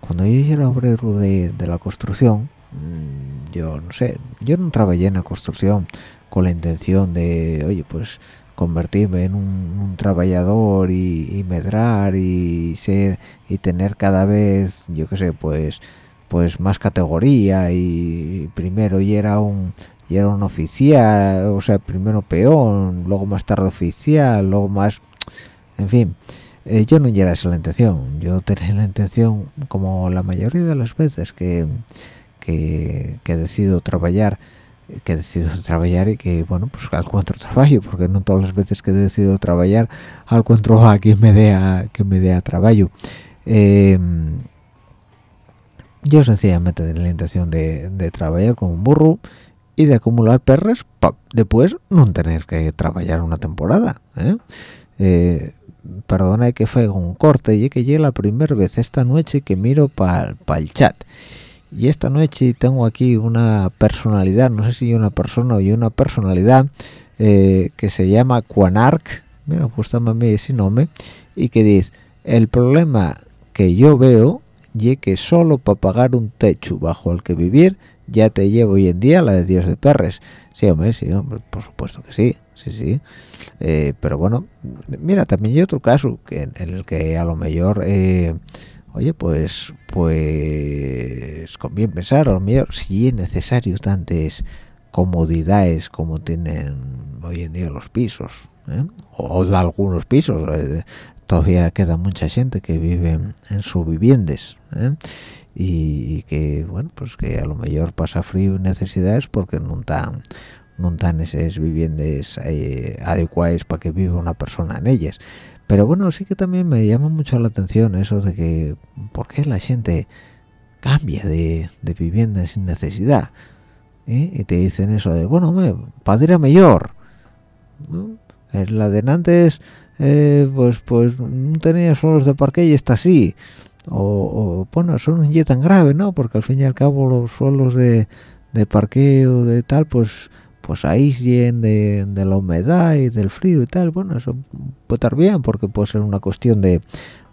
Cuando yo era obrero de, de la construcción mm, yo no sé yo no trabajé en la construcción con la intención de oye pues convertirme en un, trabajador y, medrar y ser y tener cada vez yo qué sé pues pues más categoría y primero y era un y era un oficial, o sea, primero peón, luego más tarde oficial, luego más, en fin, eh, yo no era esa la intención, yo tenía la intención, como la mayoría de las veces que, que, que decido trabajar, que decido trabajar y que, bueno, pues encuentro trabajo, porque no todas las veces que decido trabajar encuentro a quien me dé a, que me dé a trabajo. Em, yo sencillamente tenía la intención de trabajar como un burro, y de acumular perres para después no tener que trabajar una temporada ¿eh? Eh, perdona que fue un corte y que llegué la primera vez esta noche que miro para el chat y esta noche tengo aquí una personalidad no sé si una persona o una personalidad eh, que se llama Quanark mira gustame a mí ese nombre y que dice el problema que yo veo y que solo para pagar un techo bajo el que vivir ya te llevo hoy en día la de Dios de Perres. Sí, hombre, sí, hombre, por supuesto que sí, sí, sí. Eh, pero bueno, mira, también hay otro caso que, en el que a lo mejor, eh, oye, pues, pues, conviene pensar, a lo mejor si es necesario tantas comodidades como tienen hoy en día los pisos, ¿eh? o, de algunos pisos, todavía queda mucha gente que vive en sus viviendas, y, que bueno pues que a lo mejor pasa frío y necesidades porque no están no están esas viviendas eh, adecuadas para que viva una persona en ellas. Pero bueno sí que también me llama mucho la atención eso de que por qué la gente cambia de, de vivienda sin necesidad ¿Eh? y te dicen eso de bueno me padre mejor en la de antes eh, pues pues no tenía suelos de parque y está así o, bueno eso no es tan grave no porque al fin y al cabo los suelos de, de parqueo de tal pues pues ahí de, de la humedad y del frío y tal. Bueno eso puede estar bien porque puede ser una cuestión de,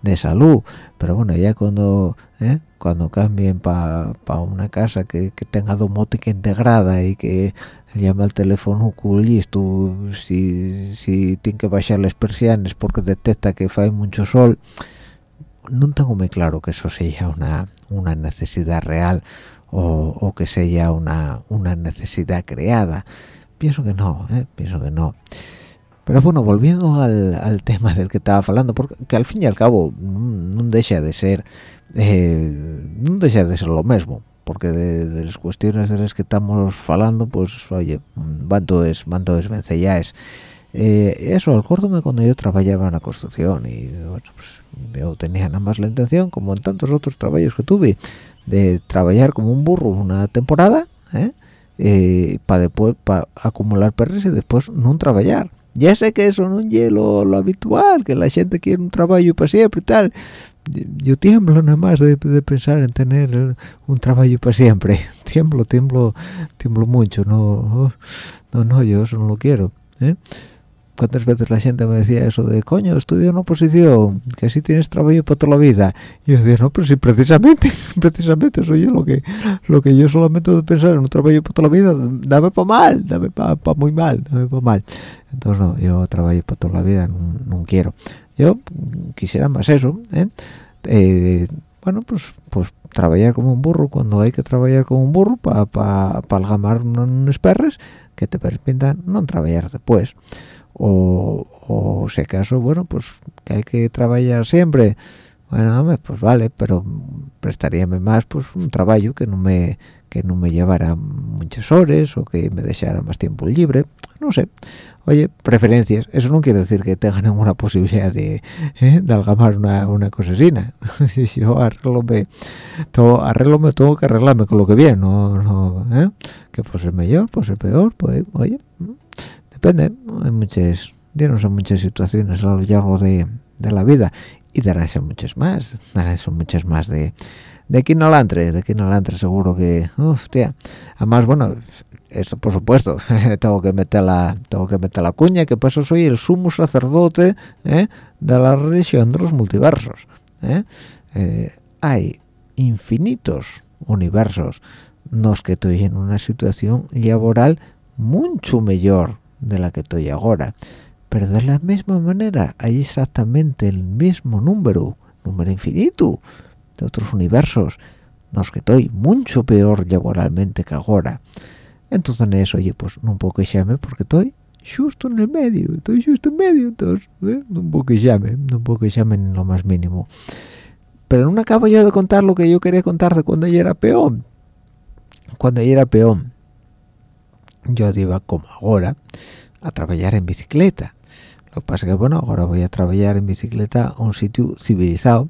de salud. Pero bueno ya cuando ¿eh? cuando cambien para una casa que, que, tenga domótica integrada y que llama al teléfono listo si, si tiene que bajar las persianas porque detecta que hay mucho sol no tengo muy claro que eso sea una, una necesidad real o, o, que sea una, una necesidad creada. Pienso que no ¿eh? pienso que no. Pero bueno volviendo al, al, tema del que estaba hablando porque que al fin y al cabo no, deja de ser eh, no deja de ser lo mismo porque de, las cuestiones de las que estamos hablando pues oye van todos van todos vencellaes eh, eso acordóme cuando yo trabajaba en la construcción y bueno pues yo tenía nada más la intención como en tantos otros trabajos que tuve de trabajar como un burro una temporada ¿eh? eh, para después para acumular perros y después no trabajar ya sé que eso no es lo, lo, habitual que la gente quiere un trabajo para siempre y tal yo tiemblo nada más de, pensar en tener un trabajo para siempre tiemblo tiemblo tiemblo mucho no no no yo eso no lo quiero ¿eh? Cuántas veces la gente me decía eso de coño estudia una oposición que así tienes trabajo para toda la vida y yo decía no pero si precisamente precisamente soy yo lo que lo que yo solamente de en un trabajo para toda la vida dame para mal dame para muy mal dame para mal entonces no yo trabajo para toda la vida no, quiero. Yo quisiera más eso ¿eh? Eh, bueno pues pues trabajar como un burro cuando hay que trabajar como un burro para pa, pa algamar unos perres que te permitan no trabajar después o, o si acaso, bueno, pues que hay que trabajar siempre, bueno, pues vale, pero prestaríame más pues un trabajo que no me que no me llevara muchas horas o que me dejara más tiempo libre, no sé. Oye, preferencias, eso no quiere decir que tenga ninguna posibilidad de, ¿eh? de algamar una, una cosesina. si yo arreglome, todo, arreglome, tengo que arreglarme con lo que viene, no, no, ¿eh? que puede ser mejor, puede ser peor, pues, oye, depende hay muchas dieron muchas situaciones a lo largo de, de la vida y darán ser muchas más darán ser muchas más de de aquí en adelante de aquí en seguro que hostia además bueno esto por supuesto tengo que meter la tengo que meter la cuña que pues soy el sumo sacerdote ¿eh? de la religión de los multiversos ¿eh? Eh, hay infinitos universos los que estoy en una situación laboral mucho mejor de la que estoy ahora. Pero de la misma manera hay exactamente el mismo número número infinito de otros universos los que estoy mucho peor laboralmente que ahora. Entonces eso oye pues no puedo quejarme porque estoy justo en el medio estoy justo en medio entonces ¿eh? no puedo quejarme no puedo quejarme en lo más mínimo. Pero no acabo yo de contar lo que yo quería contar de cuando yo era peón. Cuando yo era peón yo iba como ahora a trabajar en bicicleta. Lo que pasa es que bueno ahora voy a trabajar en bicicleta a un sitio civilizado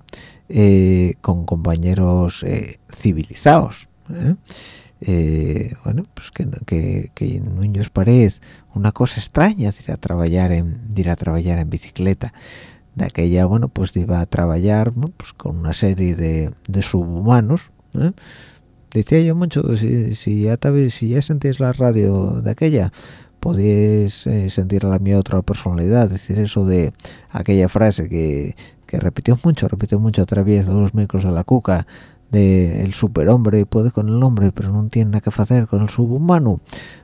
eh, con compañeros eh, civilizados ¿eh? bueno pues que, que, que no os parece una cosa extraña ir a trabajar en ir a trabajar en bicicleta. De aquella bueno pues iba a trabajar pues con una serie de, de subhumanos decía yo mucho si, si ya si ya sentís la radio de aquella podéis eh, sentir a la mía otra personalidad decir eso de aquella frase que, que repitió mucho repitió mucho a través de los micros de la cuca de el superhombre puede con el hombre pero no tiene nada que hacer con el subhumano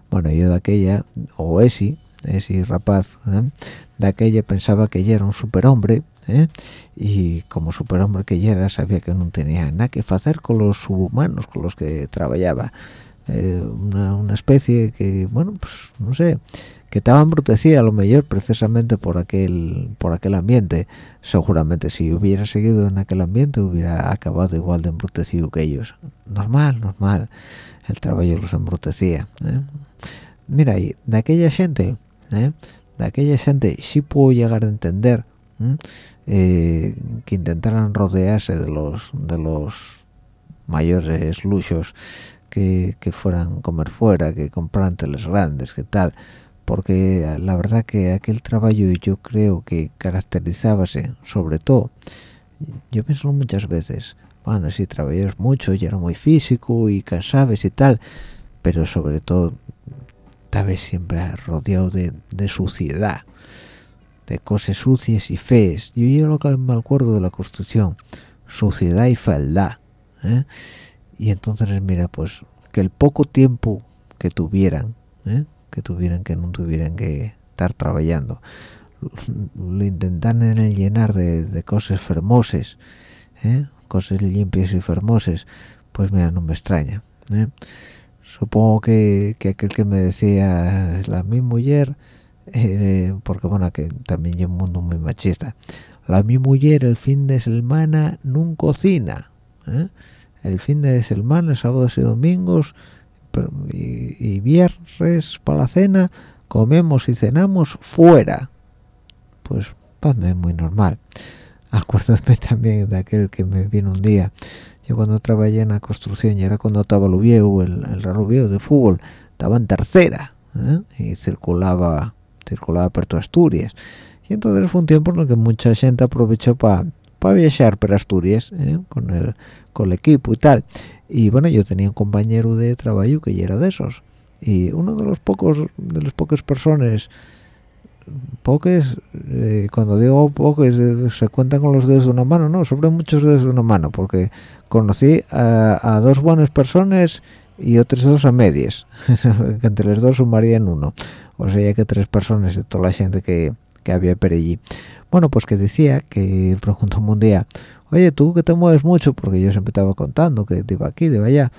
bueno yo de aquella o ese ese rapaz ¿eh? de aquella pensaba que ella era un superhombre ¿eh? y como superhombre que ella era sabía que no tenía nada que hacer con los subhumanos con los que trabajaba. Eh, una, especie que bueno pues no sé que estaba embrutecida a lo mejor precisamente por aquel por aquel ambiente. Seguramente si hubiera seguido en aquel ambiente hubiera acabado igual de embrutecido que ellos. Normal normal. El trabajo los embrutecía ¿eh? mira y de aquella gente de aquella gente sí puedo llegar a entender eh, que intentaran rodearse de los de los mayores luchos que, que fueran comer fuera que compraran teles grandes que tal. Porque la verdad que aquel trabajo yo creo que caracterizábase sobre todo yo pienso muchas veces bueno si trabajas mucho y era muy físico y cansabes y tal pero sobre todo estabas siempre rodeado de, suciedad de cosas sucias y feas yo yo lo que me acuerdo de la construcción suciedad y fealdad ¿eh? y entonces mira pues que el poco tiempo que tuvieran ¿eh? que tuvieran que no tuvieran que estar trabajando lo intentan en el llenar de, cosas fermosas ¿eh? cosas limpias y fermosas pues mira no me extraña supongo que, aquel que me decía la mi mujer eh, porque bueno que también hay un mundo muy machista la mi mujer el fin de semana nunca cocina ¿eh? el fin de semana sábados y domingos y, viernes para la cena comemos y cenamos fuera pues pues es muy normal acuérdame también de aquel que me vino un día yo cuando trabajé en la construcción y era cuando estaba el viejo el, el raro de fútbol estaba en tercera ¿eh? y circulaba circulaba por toda Asturias. Y entonces fue un tiempo en el que mucha gente aprovechó para para viajar por Asturias ¿eh? con el con el equipo y tal. Y bueno yo tenía un compañero de trabajo que ya era de esos. Y uno de los pocos de las pocas personas pocas eh, cuando digo pocas eh, se cuentan con los dedos de una mano. No sobre muchos dedos de una mano porque conocí a, dos buenas personas y otras dos a medias que entre los dos sumarían uno o sea que tres personas de toda la gente que, que había por bueno pues que decía que preguntó un día oye tú que te mueves mucho porque yo siempre estaba contando que te iba aquí de allá.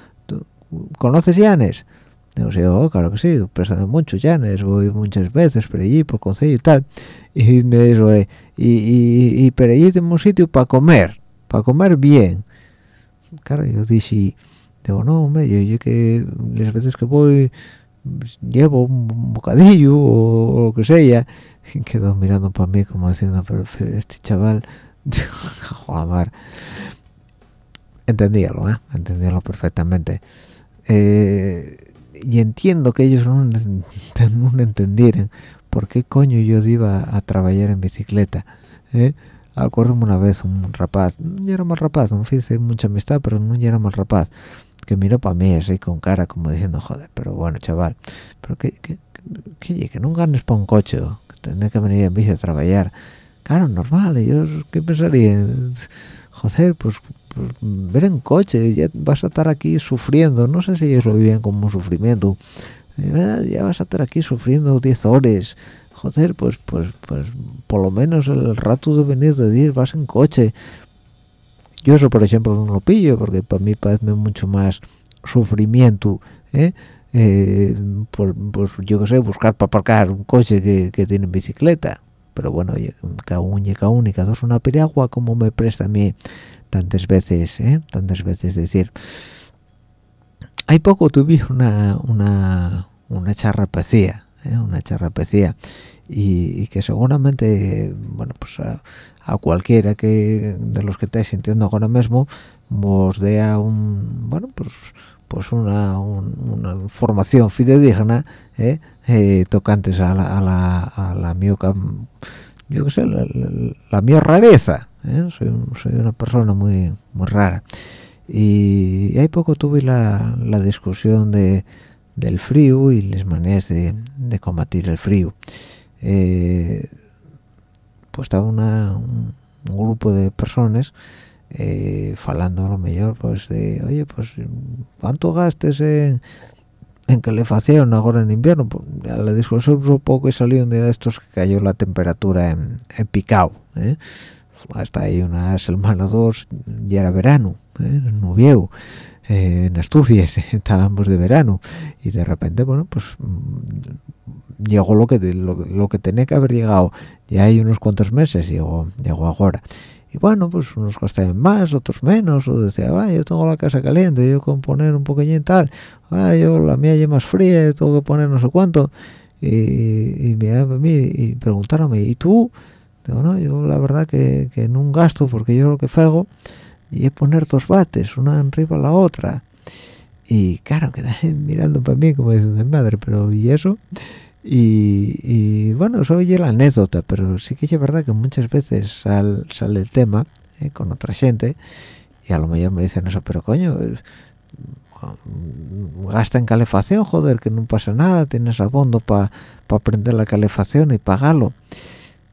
¿conoces Llanes? digo sí oh, claro que sí préstame mucho Llanes voy muchas veces por por consejo y tal y me dice y, y, y por un sitio para comer para comer bien claro yo dije digo no hombre yo, yo que las veces que voy pues, llevo un bocadillo o, lo que sea y quedó mirando para mí como diciendo pero este chaval joder entendíalo ¿eh? entendíalo perfectamente eh, y entiendo que ellos no, no entendieran por qué coño yo iba a trabajar en bicicleta ¿eh? acuérdame una vez un rapaz no era más rapaz no hice mucha amistad pero no era más rapaz que miró para mí así con cara como diciendo joder pero bueno chaval pero que que, que, que no ganes para un coche que que venir en bici a trabajar claro normal ellos qué pensarían joder pues, pues, ver en coche ya vas a estar aquí sufriendo no sé si ellos lo viven como un sufrimiento. Eh, ya vas a estar aquí sufriendo 10 horas joder pues pues pues por lo menos el rato de venir de ir vas en coche yo eso por ejemplo no lo pillo porque para mí parece mucho más sufrimiento ¿eh? Eh, por, pues yo qué sé buscar para aparcar un coche que, que tiene bicicleta pero bueno cada uno y cada uno y cada dos una periagua como me presta a mí tantas veces ¿eh? tantas veces decir hay poco tuve una una una charrapecía ¿eh? una charrapecía y, y, que seguramente bueno pues a, cualquiera que de los que estáis sintiendo ahora mismo os dé a un bueno pues pues una, una formación fidedigna ¿eh? eh, tocantes a la, a la, a la yo qué sé la, la, rareza ¿eh? soy, soy una persona muy muy rara y, hay poco tuve la, la discusión de del frío y las maneras de, de combatir el frío eh, pues estaba una, un, grupo de personas eh, falando a lo mejor pues de oye pues cuánto gastes en en calefacción ahora en invierno pues, la discusión un poco y salió un día de estos que cayó la temperatura en, en picao ¿eh? hasta ahí una semana o dos ya era verano ¿eh? no viejo eh, en Asturias estábamos de verano y de repente bueno pues llegó lo que lo, que tenía que haber llegado. Ya hay unos cuantos meses llegó llegó ahora y bueno pues unos costaban más otros menos o decía va yo tengo la casa caliente yo con poner un poquillo y tal. Va yo la mía ya más fría tengo que poner no sé cuánto y, y me a mí y preguntaronme y tú digo no yo la verdad que, que un gasto porque yo lo que hago y es poner dos bates una arriba a la otra y claro quedé mirando para mí como diciendo madre pero y eso y, bueno eso oye la anécdota pero sí que es verdad que muchas veces sale el tema eh, con otra gente y a lo mejor me dicen eso pero coño gasta en calefacción joder que no pasa nada tienes abondo para pa prender la calefacción y pagarlo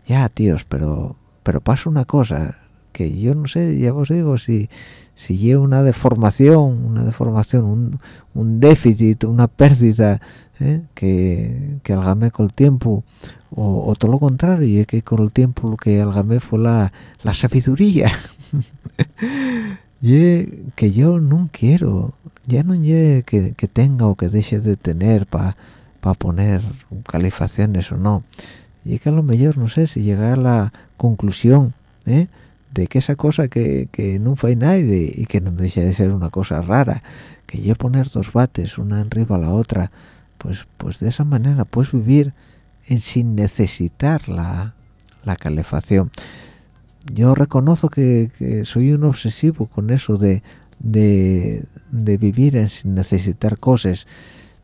ya tíos pero pero pasa una cosa que yo no sé ya os digo si si lleva una deformación una deformación un, un déficit una pérdida ¿eh? que que algame con el tiempo o, todo lo contrario es que con el tiempo lo que algame fue la, la sabiduría y que yo no quiero ya no ye que, que, tenga o que deje de tener para pa poner calefacciones o no y que a lo mejor no sé si llegar a la conclusión ¿eh? de que esa cosa que, que no fue nadie y que no deja de ser una cosa rara que yo poner dos bates una arriba a la otra pues pues de esa manera puedes vivir sin necesitar la, la calefacción yo reconozco que, soy un obsesivo con eso de, de, vivir en, sin necesitar cosas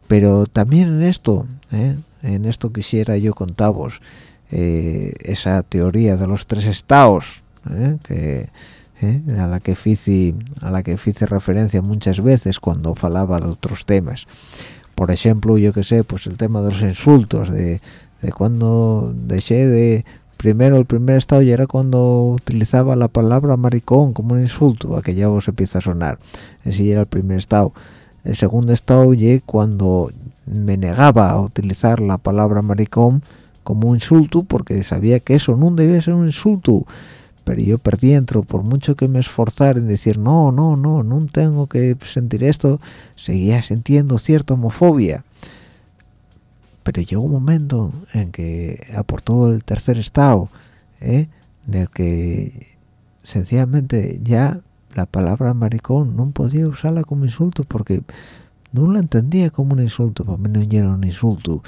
pero también en esto ¿eh? en esto quisiera yo contaros eh, esa teoría de los tres estados ¿eh? a la que hice a la que hice referencia muchas veces cuando falaba de otros temas por ejemplo yo que sé pues el tema de los insultos de, de cuando dejé de primero el primer estado ya era cuando utilizaba la palabra maricón como un insulto a ya os empieza a sonar. Ese era el primer estado. El segundo estado ya cuando me negaba a utilizar la palabra maricón como un insulto porque sabía que eso no debía ser un insulto pero yo perdí dentro por mucho que me esforzara en decir no no no no tengo que sentir esto seguía sintiendo cierta homofobia. Pero llegó un momento en que aportó el tercer estado ¿eh? en el que sencillamente ya la palabra maricón no podía usarla como insulto porque no la entendía como un insulto. Para mí no era un insulto.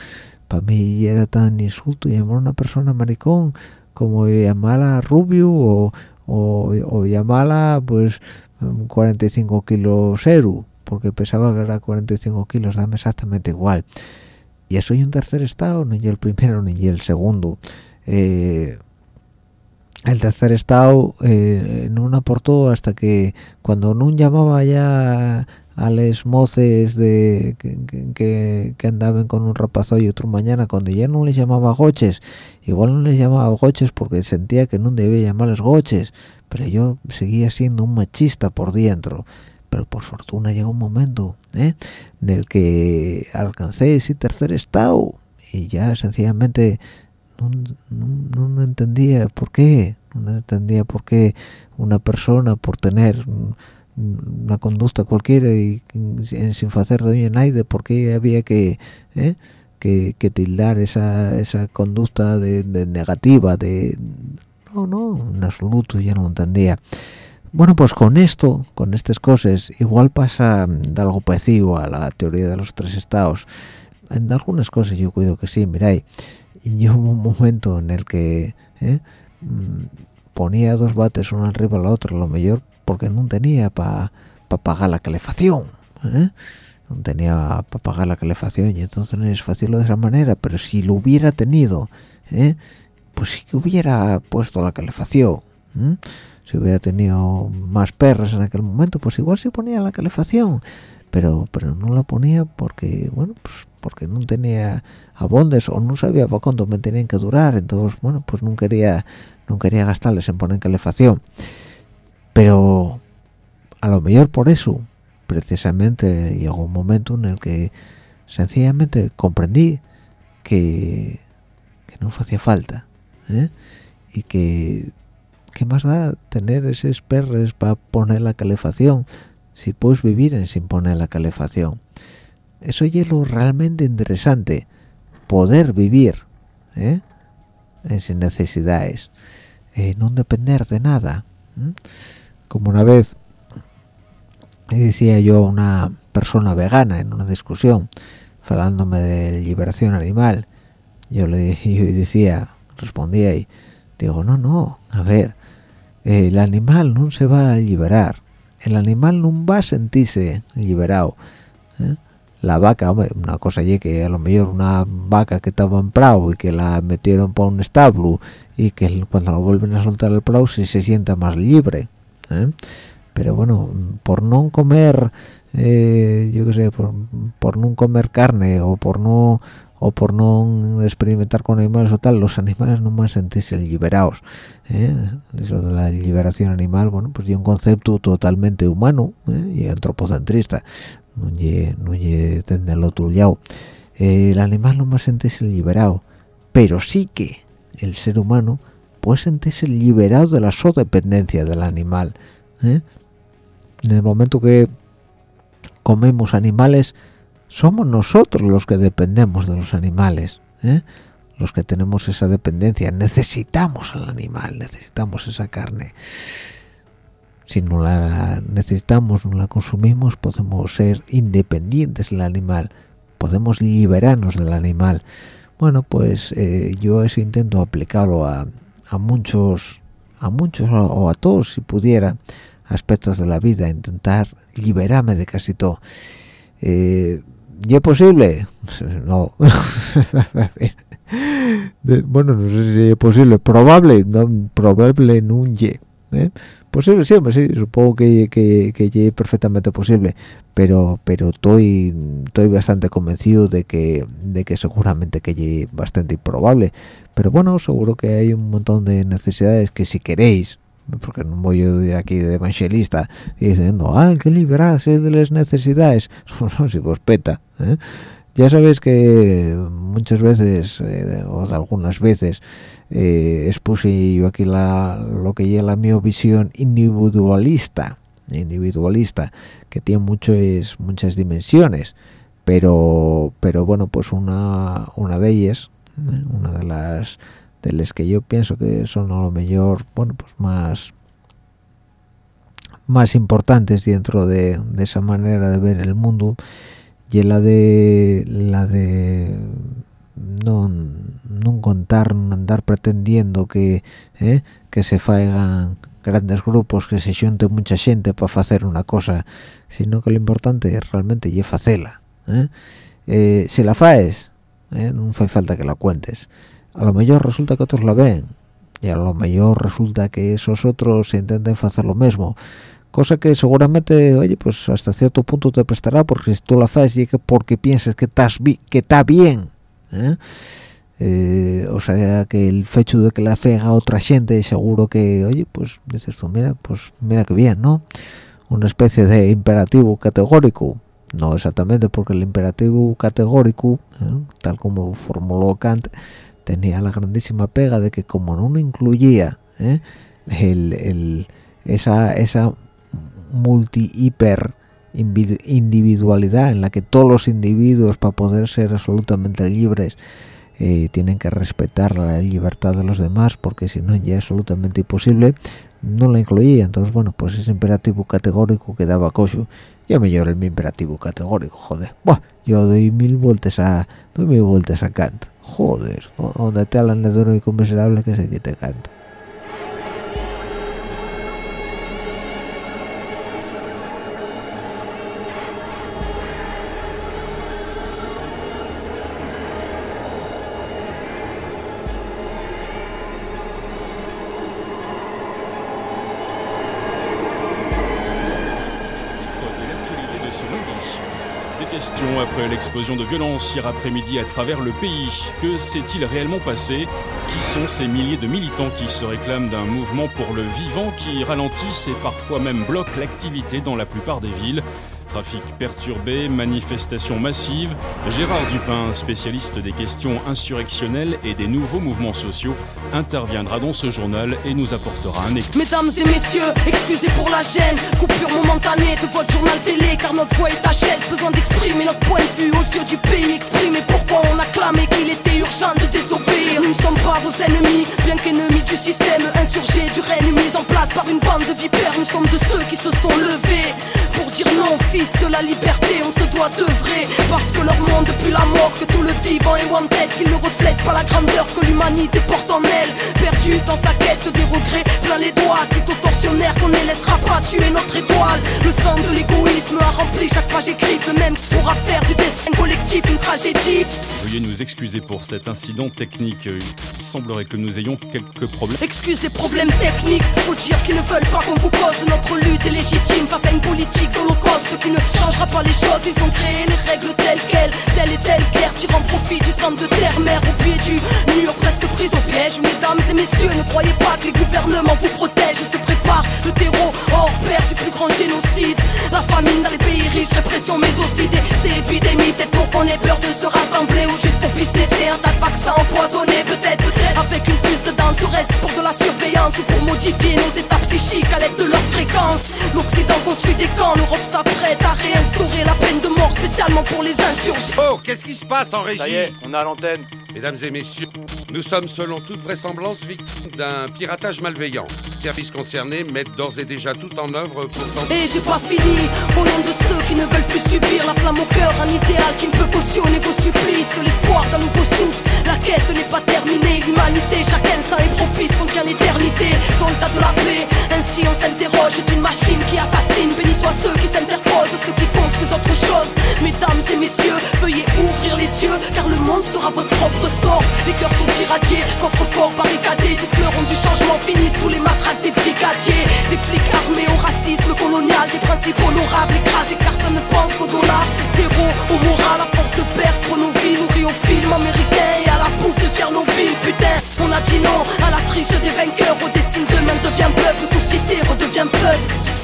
Para mí era tan insulto llamar a una persona maricón como llamarla rubio o, o, llamarla pues 45 kilos cero porque pesaba que era 45 kilos dame exactamente igual. Y eso y un tercer estado ni el primero ni el segundo. Eh, el tercer estado eh, no aportó hasta que cuando no llamaba ya a les moces de que, que, andaban con un rapazo y otro mañana cuando ya no les llamaba goches igual no les llamaba goches porque sentía que no debía llamarles goches pero yo seguía siendo un machista por dentro pero por fortuna llegó un momento ¿eh? en el que alcancé ese tercer estado y ya sencillamente no, no, no entendía por qué no entendía por qué una persona por tener una conducta cualquiera y sin hacer daño a nadie por había que, ¿eh? que, que tildar esa, esa conducta de, negativa de no no en absoluto ya no entendía bueno pues con esto con estas cosas igual pasa de algo parecido a la teoría de los tres estados en algunas cosas yo cuido que sí miráis yo hubo un momento en el que ¿eh? mm, ponía dos bates uno arriba la otra lo mejor porque no tenía para pagar la calefacción ¿eh? no tenía para pagar la calefacción y entonces no es fácil de esa manera pero si lo hubiera tenido ¿eh? pues sí que hubiera puesto la calefacción si hubiera tenido más perras en aquel momento pues igual se ponía la calefacción pero pero no la ponía porque bueno pues porque no tenía abondes o no sabía para cuánto me tenían que durar entonces bueno pues no quería no quería gastarles en poner calefacción pero a lo mejor por eso precisamente llegó un momento en el que sencillamente comprendí que, no hacía falta ¿eh? y que qué más da tener esos perres para poner la calefacción si puedes vivir sin poner la calefacción eso es lo realmente interesante poder vivir ¿eh? en sin necesidades eh, no depender de nada como una vez decía yo a una persona vegana en una discusión hablándome de liberación animal yo le yo decía respondía y digo no no a ver el animal no se va a liberar el animal no va a sentirse liberado ¿eh? la vaca una cosa allí que a lo mejor una vaca que estaba en prado y que la metieron por un establo y que cuando la vuelven a soltar el prado se, se sienta más libre ¿eh? pero bueno por no comer eh, yo qué sé por, por no comer carne o por no o por no experimentar con animales o tal, los animales no más sentirse liberados. ¿eh? Eso de la liberación animal, bueno, pues es un concepto totalmente humano ¿eh? y antropocentrista, no es no desde el otro lado. el animal no más sentirse liberado, pero sí que el ser humano puede sentirse liberado de la sodependencia del animal. ¿eh? En el momento que comemos animales, somos nosotros los que dependemos de los animales, ¿eh? los que tenemos esa dependencia, necesitamos al animal, necesitamos esa carne. Si no la necesitamos, no la consumimos, podemos ser independientes del animal, podemos liberarnos del animal. Bueno, pues eh, yo eso intento aplicarlo a, a muchos, a muchos o a todos, si pudiera, aspectos de la vida, intentar liberarme de casi todo. Eh, ¿Y es posible? No. bueno, no sé si es posible. Probable, no, probable no. ¿Eh? Posible, sí, sí, supongo que, que, que es perfectamente posible, pero pero estoy estoy bastante convencido de que de que seguramente que es bastante improbable. Pero bueno, seguro que hay un montón de necesidades que si queréis, porque no voy a ir aquí de evangelista diciendo, ah, que liberarse de las necesidades. Si vos peta. ¿eh? Ya sabéis que muchas veces, eh, o algunas veces, eh, expuse yo aquí lo que lleva la mi visión individualista, individualista, que tiene muchas muchas dimensiones, pero, pero bueno, pues una, una de ellas, una de las de las que yo pienso que son a lo mejor bueno pues más más importantes dentro de, esa manera de ver el mundo y la de la de no, no contar no andar pretendiendo que ¿eh? que se faigan grandes grupos que se junte mucha gente para hacer una cosa sino que lo importante es realmente y hacerla ¿eh? Eh, si la faes no hace falta que la cuentes a lo mejor resulta que otros la ven y a lo mejor resulta que esos otros intenten hacer lo mismo cosa que seguramente oye pues hasta cierto punto te prestará porque si tú la haces y que porque piensas que estás que está bien ¿eh? Eh, o sea que el hecho de que la fe a otra gente seguro que oye pues dices tú mira pues mira que bien no una especie de imperativo categórico no exactamente porque el imperativo categórico ¿eh? tal como formuló Kant tenía la grandísima pega de que como no incluía ¿eh? el, esa, esa multi-hiper individualidad en la que todos los individuos para poder ser absolutamente libres eh, tienen que respetar la libertad de los demás porque si no ya es absolutamente imposible. No la incluía entonces bueno pues ese imperativo categórico quedaba cocho ya me lloro el mi imperativo categórico joder. Buah, yo doy mil vueltas a doy mil vueltas a Kant. Joder, donde te hablan de y conmiserable que se quite après l'explosion de violence hier après-midi à travers le pays. Que s'est-il réellement passé? Qui sont ces milliers de militants qui se réclament d'un mouvement pour le vivant qui ralentissent et parfois même bloquent l'activité dans la plupart des villes? Trafic perturbé, manifestations massives, Gérard Dupin, spécialiste des questions insurrectionnelles et des nouveaux mouvements sociaux, interviendra dans ce journal et nous apportera un écho. Mesdames et messieurs, excusez pour la gêne, coupure momentanée de votre journal télé, car notre voix est à chaise, besoin d'exprimer notre point de vue aux yeux du pays, exprimer pourquoi on a qu'il était urgent de désobéir. Nous ne sommes pas vos ennemis, bien qu'ennemis du système insurgé, du règne mis en place par une bande de vipères, nous sommes de ceux qui se sont levés pour dire non, fils de la liberté, on se doit d'œuvrer. Parce que leur monde depuis la mort, que tout le vivant et wanted qu'il ne reflète pas la grandeur que l'humanité porte en elle. Perdu dans sa quête des regrets, plein les doigts Dit aux tortionnaires qu'on ne laissera pas tuer notre étoile. Le sang de l'égoïsme a rempli chaque page écrite Le même pourra faire du destin collectif une tragédie. Veuillez nous excuser pour cet incident technique. Il semblerait que nous ayons quelques problèmes. Excusez problèmes techniques, faut dire qu'ils ne veulent pas qu'on vous cause Notre lutte est légitime face à une politique d'holocauste Qui ne changera pas les choses, ils ont créé les règles telles quelles Telle et telle guerre tirant profit du centre de terre-mère Au pied du mur, presque prise au piège. Mesdames et messieurs, ne croyez pas que les gouvernements vous protègent. Se prépare le terreau hors pair du plus grand génocide. La famine dans les pays riches, répression mais aussi des épidémies. Peut-être pour qu'on ait peur de se rassembler Ou juste pour business et un tas de vaccins empoisonnés Peut-être, peut-être avec une puce dedans Serait-ce pour de la surveillance ou pour modifier nos états psychiques à l'aide de leur fréquence? L'Occident construit des camps, l'Europe s'apprête à réinstaurer la peine de mort spécialement pour les insurgés Oh, qu'est-ce qui se passe en régie Ça y est, on a l'antenne. Mesdames et messieurs, nous sommes selon toute vraisemblance victimes d'un piratage malveillant. Les services concernés mettent d'ores et déjà tout en œuvre pour tenter... Et j'ai pas fini, au nom de ceux qui ne veulent plus subir la flamme au cœur, un idéal qui ne peut cautionner vos supplices, l'espoir d'un nouveau souffle. La quête n'est pas terminée, l'humanité, chaque instant est propice, contient l'éternité. Soldats de la paix, ainsi on s'interroge d'une machine qui assassine. Béni soient ceux qui s'interposent, ceux qui construisent autre chose. Mesdames et messieurs, veuillez ouvrir les yeux, car le monde sera votre propre sort. Les cœurs sont irradiés, coffres forts barricadés, des fleurons du changement finis sous les matraques des brigadiers. Des flics armés au racisme colonial, des principes honorables écrasés car ça ne pense qu'au dollar. Zéro au moral, à force de perdre nos vies, nourris au film américain Tchernobyl. Putain, on a dit non à la triche des vainqueurs, au dessin demain devient la société redevient pug.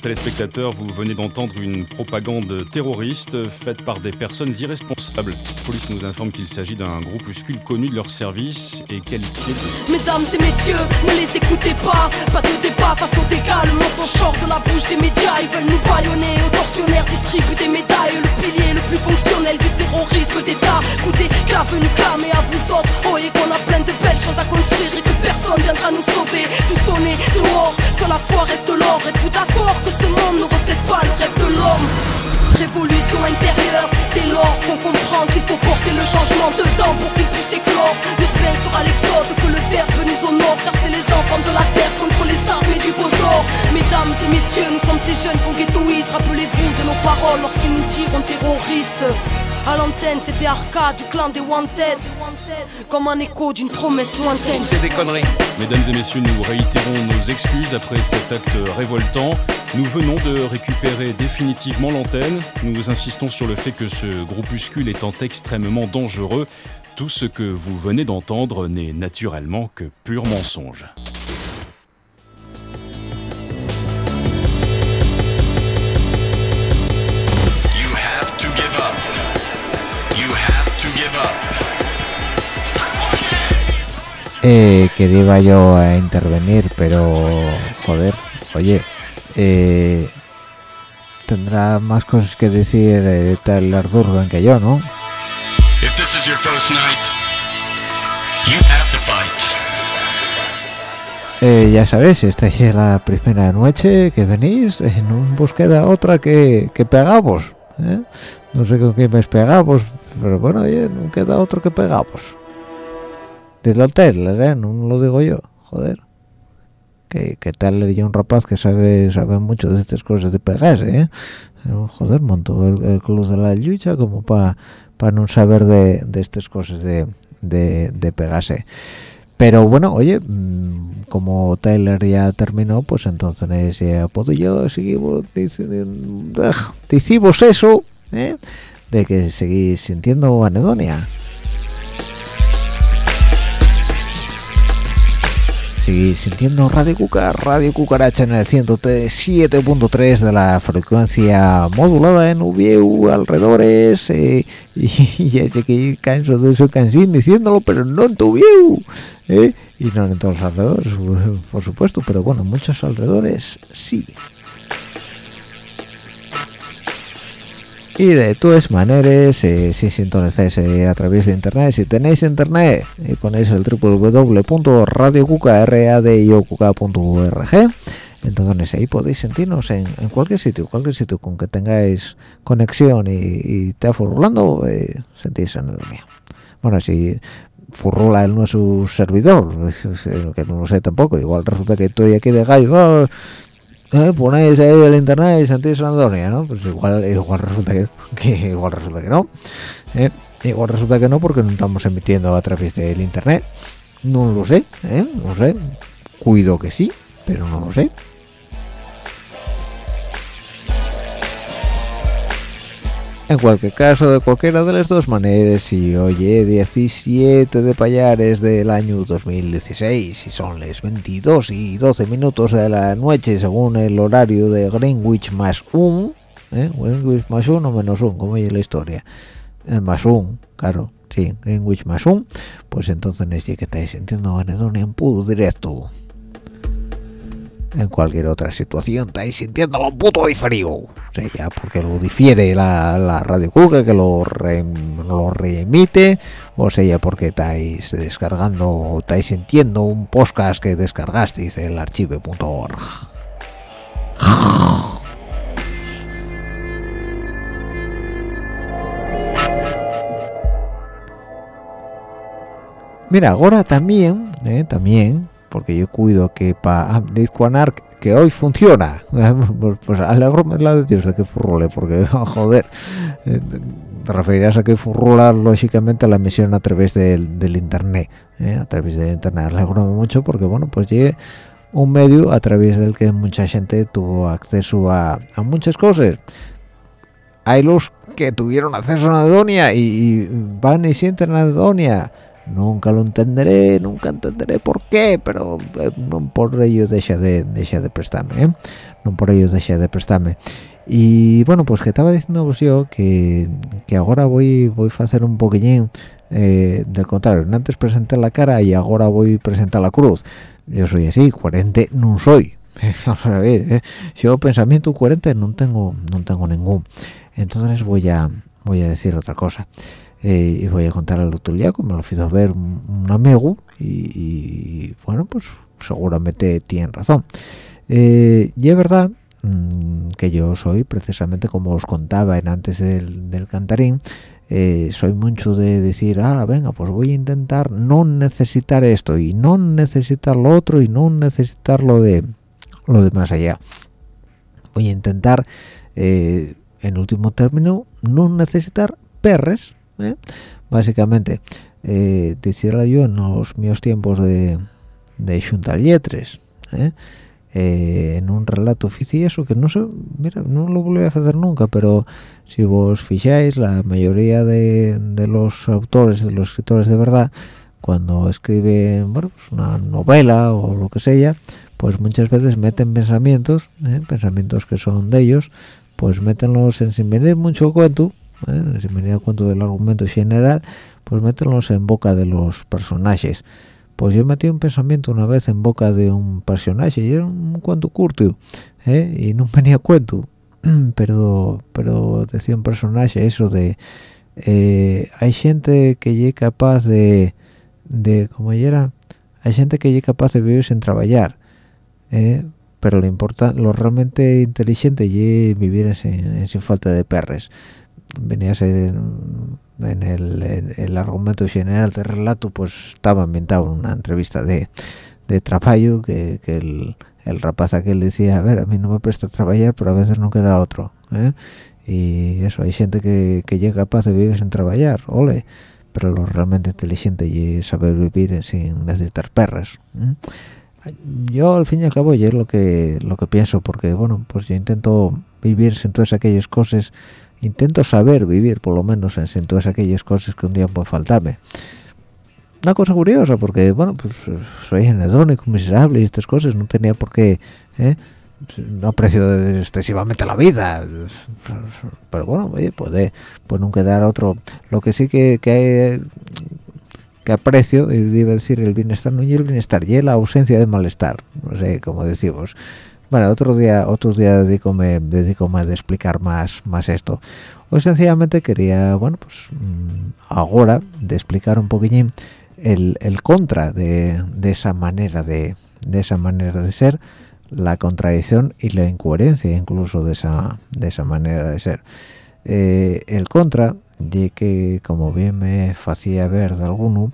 Téléspectateurs, vous venez d'entendre une propagande terroriste faite par des personnes irresponsables. La police nous informe qu'il s'agit d'un groupuscule connu de leur service et qualifié de Mesdames et messieurs, ne les écoutez pas Pas de débat face aux dégâts Le mensonge sort de la bouche des médias Ils veulent nous baïonner Aux tortionnaires distribuent des médailles Le pilier le plus fonctionnel du terrorisme d'État Coup venu clamer à vous autres. Oh et qu'on a plein de belles choses à construire Et que personne viendra nous sauver. Tout sonner dehors Sur la foi reste l'or. Êtes-vous d'accord que ce monde ne reflète pas le rêve de l'homme? Révolution intérieure, dès lors qu'on comprend qu'il faut porter le changement dedans pour qu'il puisse éclore. Urbain sera l'exode, que le verbe nous honore, car c'est les enfants de la Mesdames et messieurs, nous sommes ces jeunes ghettoise. Rappelez-vous de nos paroles lorsqu'ils nous diront terroristes. À l'antenne, c'était Arca du clan des Wanted, comme un écho d'une promesse lointaine. C'est des conneries. Mesdames et messieurs, nous réitérons nos excuses après cet acte révoltant. Nous venons de récupérer définitivement l'antenne. Nous insistons sur le fait que ce groupuscule étant extrêmement dangereux, tout ce que vous venez d'entendre n'est naturellement que pur mensonge. Eh, que iba yo a intervenir, pero joder, oye, eh, tendrá más cosas que decir eh, tal Ardurgan que yo, ¿no? Night. Eh, ya sabéis, esta es la primera noche que venís, no vos queda otra que, que pegamos. ¿eh? No sé con qué me pegamos, pero bueno, oye, no queda otro que pegamos. Desde el hotel, ¿eh? no lo digo yo, joder. Que, que tal yo un rapaz que sabe sabe mucho de estas cosas de pegarse, ¿eh? Joder, montó el, el club de la lucha como para no saber de, de estas cosas de, de, pegarse. Pero bueno, oye, mm, como Tyler ya terminó, pues entonces ya puedo yo seguir diciendo, decimos eso, ¿eh? de que seguís sintiendo anedonia. Seguís sintiendo Radio Cuca, Radio Cucaracha en el 107.3 de la frecuencia modulada en Ubieu, alrededores, eh, y, ya sé que canso de eso cansín diciéndolo, pero no en Tubieu, ¿eh? y no en todos los alrededores, por supuesto, pero bueno, en muchos alrededores sí. Y de todas maneras, eh, si sintonizáis eh, a través de internet, si tenéis internet y ponéis el www.radiocuca.org, entonces ahí podéis sentirnos en, cualquier sitio, cualquier sitio con que tengáis conexión y, y te afurulando, eh, sentís en el mío. bueno si furrula el nuestro servidor que no lo sé tampoco igual resulta que estoy aquí de gallo oh, eh, ponéis ahí el internet y sentís Andonia, ¿no? Pues igual, igual resulta que, igual resulta que no. ¿eh? Igual resulta que no porque no estamos emitiendo a través del internet. No lo sé, ¿eh? No sé. Cuido que sí, pero no lo sé. En cualquier caso, de cualquiera de las dos maneras, si oye 17 de payares del año 2016 y son las 22 y 12 minutos de la noche según el horario de Greenwich más un, ¿eh? Greenwich más uno o menos un, como oye la historia, el más un, claro, sí, Greenwich más un, pues entonces es que estáis sintiendo en puro directo en cualquier otra situación estáis sintiendo lo puto de frío. O sea, porque lo difiere la, la radio Cuca que lo, lo reemite o sea porque estáis descargando o estáis sintiendo un podcast que descargasteis del archive.org mira ahora también eh, también porque yo cuido que para Discoanarc que hoy funciona. Pues, alegro la de Dios de que furrole porque joder. Eh, te referirás a que furrola lógicamente a la emisión a través del, internet ¿eh? a través del internet. Alegro mucho porque bueno pues llegue un medio a través del que mucha gente tuvo acceso a, a muchas cosas. Hay los que tuvieron acceso a Anedonia y, van y sienten Anedonia nunca lo entenderé nunca entenderé por qué pero eh, no por ello deja de deja de prestarme ¿eh? no por ello deja de prestarme. Y bueno pues que estaba diciendo yo que, que ahora voy voy a hacer un poquillín eh, del contrario. Antes presenté la cara y ahora voy a presentar la cruz. Yo soy así coherente no soy. A ver ¿eh? yo pensamiento coherente no tengo no tengo ningún. Entonces voy a voy a decir otra cosa eh, y voy a contar al otro día como lo hizo ver un, amigo y, bueno pues seguramente tiene razón. Eh, y es verdad mmm, que yo soy precisamente como os contaba en antes del, cantarín eh, soy mucho de decir ah venga pues voy a intentar no necesitar esto y no necesitar lo otro y no necesitar lo de lo de más allá voy a intentar en último término no necesitar perres ¿eh? básicamente eh, decirla yo en los míos tiempos de, de ¿eh? Eh, en un relato eso que no sé mira no lo volví a hacer nunca pero si vos fijáis la mayoría de, de, los autores de los escritores de verdad cuando escriben bueno pues una novela o lo que sea pues muchas veces meten pensamientos pensamientos que son de ellos pues métenlos en sin venir mucho cuento ¿eh? sin venir a cuento del argumento general pues métenlos en boca de los personajes pues yo metí un pensamiento una vez en boca de un personaje y era un cuento curto ¿eh? y no venía cuento pero pero decía un personaje eso de eh, hay gente que es capaz de de como era hay gente que es capaz de vivir sin trabajar ¿eh? pero lo importa lo realmente inteligente es vivir sin falta de perres venía a ser en, en el, en el, argumento general del relato pues estaba ambientado en una entrevista de, de trabajo que, que el, el, rapaz aquel decía a ver a mí no me presta trabajar pero a veces no queda otro ¿eh? y eso hay gente que, que llega capaz de vivir sin trabajar ole pero lo realmente inteligente es saber vivir sin necesitar perras ¿eh? yo al fin y al cabo es lo que lo que pienso porque bueno pues yo intento vivir sin todas aquellas cosas intento saber vivir por lo menos en, todas aquellas cosas que un día puede faltarme. Una cosa curiosa porque bueno pues soy anedónico miserable y estas cosas no tenía por qué ¿eh? no aprecio excesivamente la vida. Pero bueno oye puede pues nunca dar otro. Lo que sí que, que que aprecio iba a decir el bienestar no y el bienestar y la ausencia de malestar no sé como decimos bueno otro día otro día dedícome dedícome a explicar más más esto. O sencillamente quería bueno pues ahora de explicar un poquillín el, el contra de, de, esa manera de, de esa manera de ser la contradicción y la incoherencia incluso de esa de esa manera de ser. Eh, el contra y que como bien me hacía ver de alguno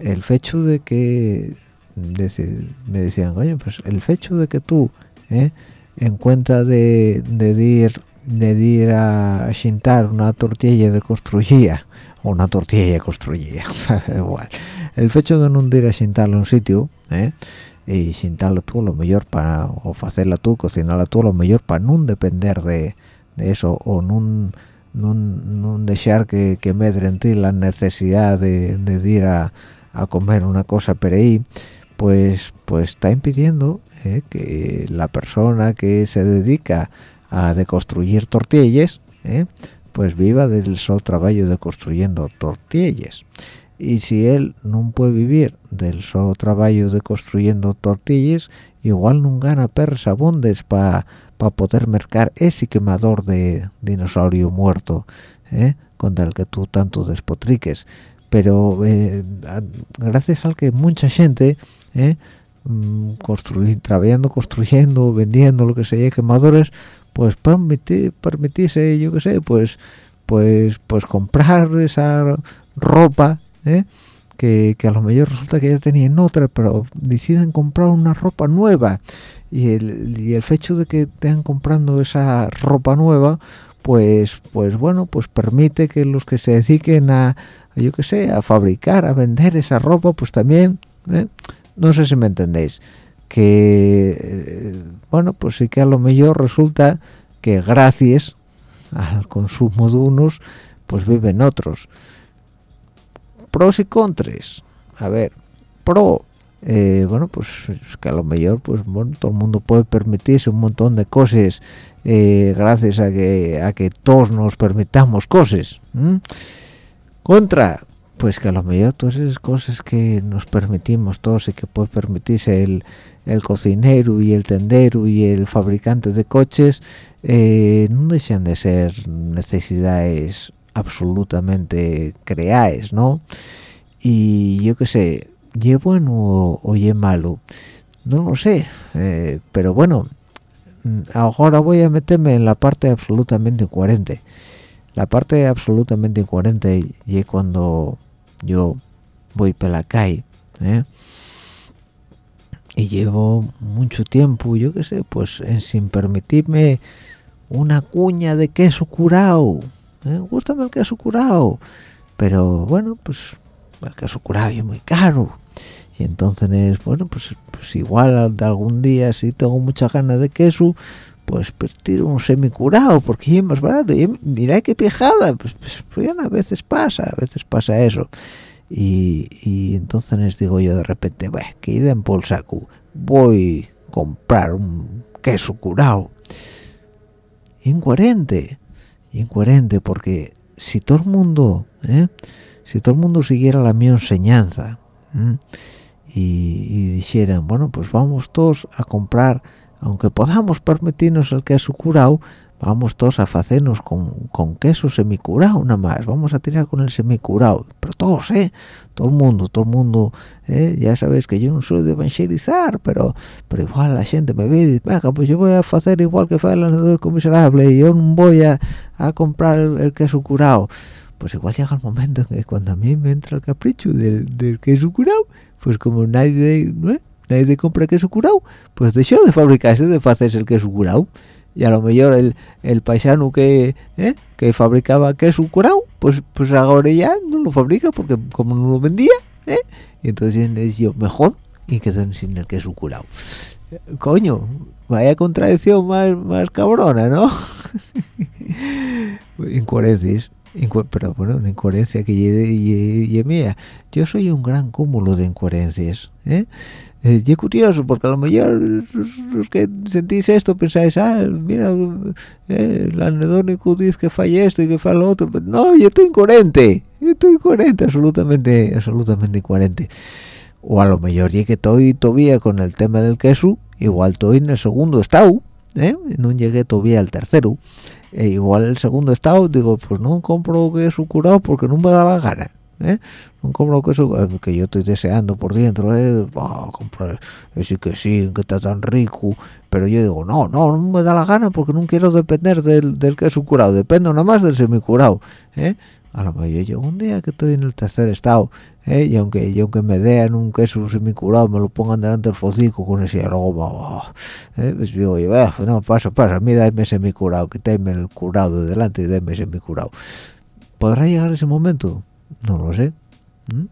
el hecho de que me decían coño pues el hecho de que tú ¿eh? en cuenta de, de ir de ir a xintar una tortilla de construía o una tortilla construía igual el hecho de no ir a xintarla a un sitio ¿eh? y xintarla tú lo mejor para o hacerla tú cocinarla tú lo mejor para no depender de, de eso o no no dejar que, que medre en ti la necesidad de, de ir a, a comer una cosa por ahí pues pues está impidiendo que la persona que se dedica a deconstruir tortillas eh, pues viva del solo trabajo de construyendo tortillas y si él no puede vivir del solo trabajo de construyendo tortillas igual no gana perras abundes para poder mercar ese quemador de dinosaurio muerto eh, contra el que tú tanto despotriques. Pero eh, gracias al que mucha gente eh, mm, construir, trabajando, construyendo, vendiendo lo que sea, quemadores, pues permiti- permitirse, yo qué sé, pues pues pues comprar esa ropa eh, que, que a lo mejor resulta que ya tenían otra, pero deciden comprar una ropa nueva y el, y el hecho de que estén comprando esa ropa nueva pues pues bueno pues permite que los que se dediquen a, a, yo qué sé a fabricar a vender esa ropa pues también ¿eh? No sé si me entendéis que eh, bueno pues sí que a lo mejor resulta que gracias al consumo de unos pues viven otros. Pros y contras. A ver pro eh, bueno pues es que a lo mejor pues bueno todo el mundo puede permitirse un montón de cosas eh, gracias a que a que todos nos permitamos cosas contra pues que a lo mejor todas esas cosas que nos permitimos todos y que puede permitirse el, el cocinero y el tendero y el fabricante de coches eh, no dejan de ser necesidades absolutamente creadas no y yo qué sé ¿y bueno o, o ye malo? No lo sé, eh, pero bueno, mm, ahora voy a meterme en la parte absolutamente incoherente. La parte absolutamente incoherente y cuando yo voy por la calle, ¿eh? y llevo mucho tiempo, yo qué sé, pues en sin permitirme una cuña de queso curado. ¿eh? Gústame el queso curado, pero bueno, pues el queso curado es muy caro y entonces bueno pues, pues igual de algún día si tengo mucha ganas de queso pues, tiro un semicurado porque es más barato. Y mira qué pijada pues, pues, pues, a veces pasa a veces pasa eso. Y, entonces les digo yo de repente bueno que ida en por saco voy a comprar un queso curado incoherente incoherente porque si todo el mundo ¿eh? si todo el mundo siguiera la mi enseñanza y, y, dijeran bueno pues vamos todos a comprar aunque podamos permitirnos el queso curado vamos todos a hacernos con, con queso semicurado nada más vamos a tirar con el semicurado pero todos eh todo el mundo todo el mundo ¿eh? ya sabéis que yo no soy de evangelizar pero pero igual la gente me ve y dice venga pues yo voy a hacer igual que fue el anedónico miserable y yo no voy a, a comprar el, el queso curado pues igual llega el momento en que cuando a mí me entra el capricho del, del queso curado pues como nadie ¿no? Nadie compra queso curado pues dejó de fabricarse de hacerse el queso curado y a lo mejor el, el paisano que ¿eh? que fabricaba queso curado pues pues ahora ya no lo fabrica porque como no lo vendía ¿eh? y entonces yo me jodo y quedan sin el queso curado coño vaya contradicción más más cabrona no incoherencias pero bueno, una incoherencia que y mía. Yo soy un gran cúmulo de incoherencias. ¿eh? Eh, y es curioso, porque a lo mejor los, que sentís esto pensáis, ah, mira, eh, el anedónico dice que falla esto y que falla lo otro. Pero no, yo estoy incoherente. Yo estoy incoherente, absolutamente, absolutamente incoherente. O a lo mejor ya que estoy todavía con el tema del queso, igual estoy en el segundo estado, ¿eh? no llegué todavía al tercero e igual el segundo estado digo pues no compro queso curado porque no me da la gana ¿eh? no compro queso que yo estoy deseando por dentro ¿eh? oh, comprar que sí que está tan rico pero yo digo no no no me da la gana porque no quiero depender del, del queso curado dependo nada más del semicurado ¿eh? a lo mejor yo un día que estoy en el tercer estado ¿eh? y aunque aunque me den un queso semicurado me lo pongan delante del focico con ese aroma oh, ¿eh? pues digo yo "Ah, no pasa pasa a mí dame semicurado quítame el curado de delante y dame semicurado ¿podrá llegar ese momento? No lo sé. ¿Mm?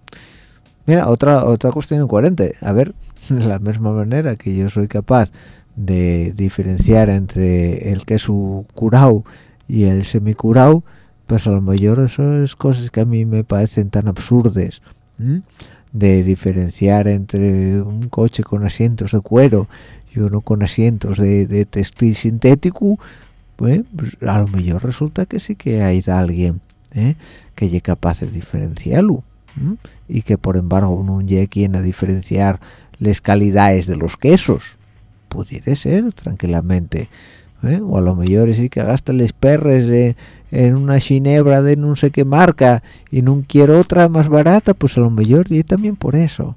mira otra otra cuestión incoherente. A ver de la misma manera que yo soy capaz de diferenciar entre el queso curado y el semicurado pues a lo mejor esas cosas que a mí me parecen tan absurdas de diferenciar entre un coche con asientos de cuero y uno con asientos de, de textil sintético pues, pues, a lo mejor resulta que sí que hay alguien ¿eh? que es capaz de diferenciarlo y que por embargo no llegue quien a diferenciar las calidades de los quesos. Pudiera ser tranquilamente ¿eh? o a lo mejor sí que gasta les perres en una ginebra de no sé qué marca y no quiero otra más barata pues a lo mejor y también por eso.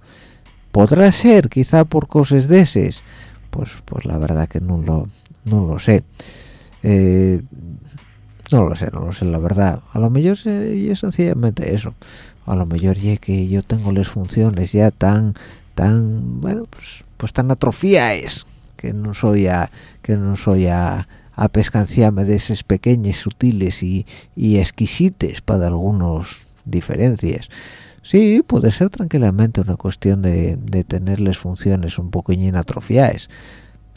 Podrá ser quizá por cosas de esas pues pues la verdad que no lo no lo sé. Eh, no lo sé no lo sé la verdad. A lo mejor es sencillamente eso. A lo mejor ya que yo tengo las funciones ya tan tan bueno pues pues tan que no soy a que no soy a a pescanciarme de esas pequeñas sutiles y, y exquisites para algunos diferencias. Sí puede ser tranquilamente una cuestión de, de tener las funciones un poquillín atrofiadas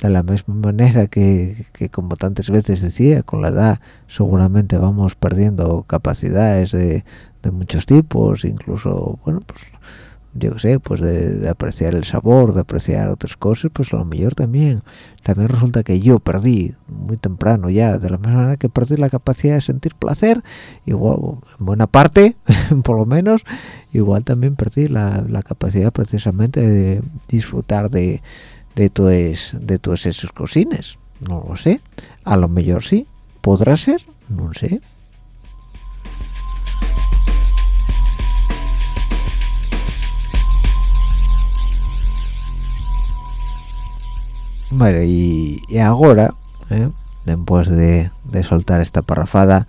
de la misma manera que, que como tantas veces decía con la edad seguramente vamos perdiendo capacidades de, de muchos tipos incluso bueno pues yo qué sé pues de, apreciar el sabor de apreciar otras cosas pues a lo mejor también también resulta que yo perdí muy temprano ya de la misma manera que perdí la capacidad de sentir placer igual en buena parte por lo menos igual también perdí la, la capacidad precisamente de disfrutar de de todas de todas esas cosines. No lo sé. A lo mejor sí. Podrá ser no sé. Bueno y, ahora ¿eh? después de, soltar esta parrafada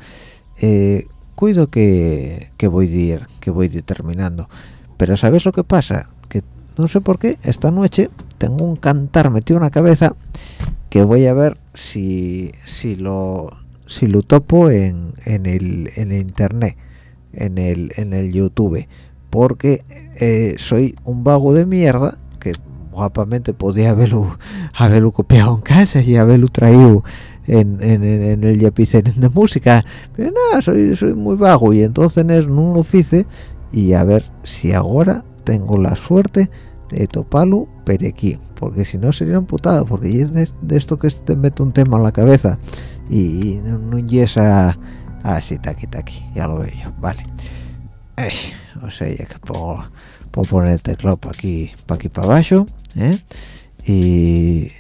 eh, cuido que, que voy a ir que voy a pero sabes lo que pasa que no sé por qué esta noche tengo un cantar metido en la cabeza que voy a ver si si lo si lo topo en, en el en internet en el en el youtube porque eh, soy un vago de mierda que guapamente podía haberlo haberlo copiado en casa y haberlo traído en, en, en- en el Yapicen de música. Pero nada soy soy muy vago y entonces no lo hice y a ver si ahora tengo la suerte de toparlo pero aquí porque si no sería un putado porque de, esto que te mete un tema en la cabeza y, no, no yes a así taqui taqui ya lo veo yo vale o sea ya que puedo, puedo poner el teclado para aquí para aquí para abajo ¿eh? y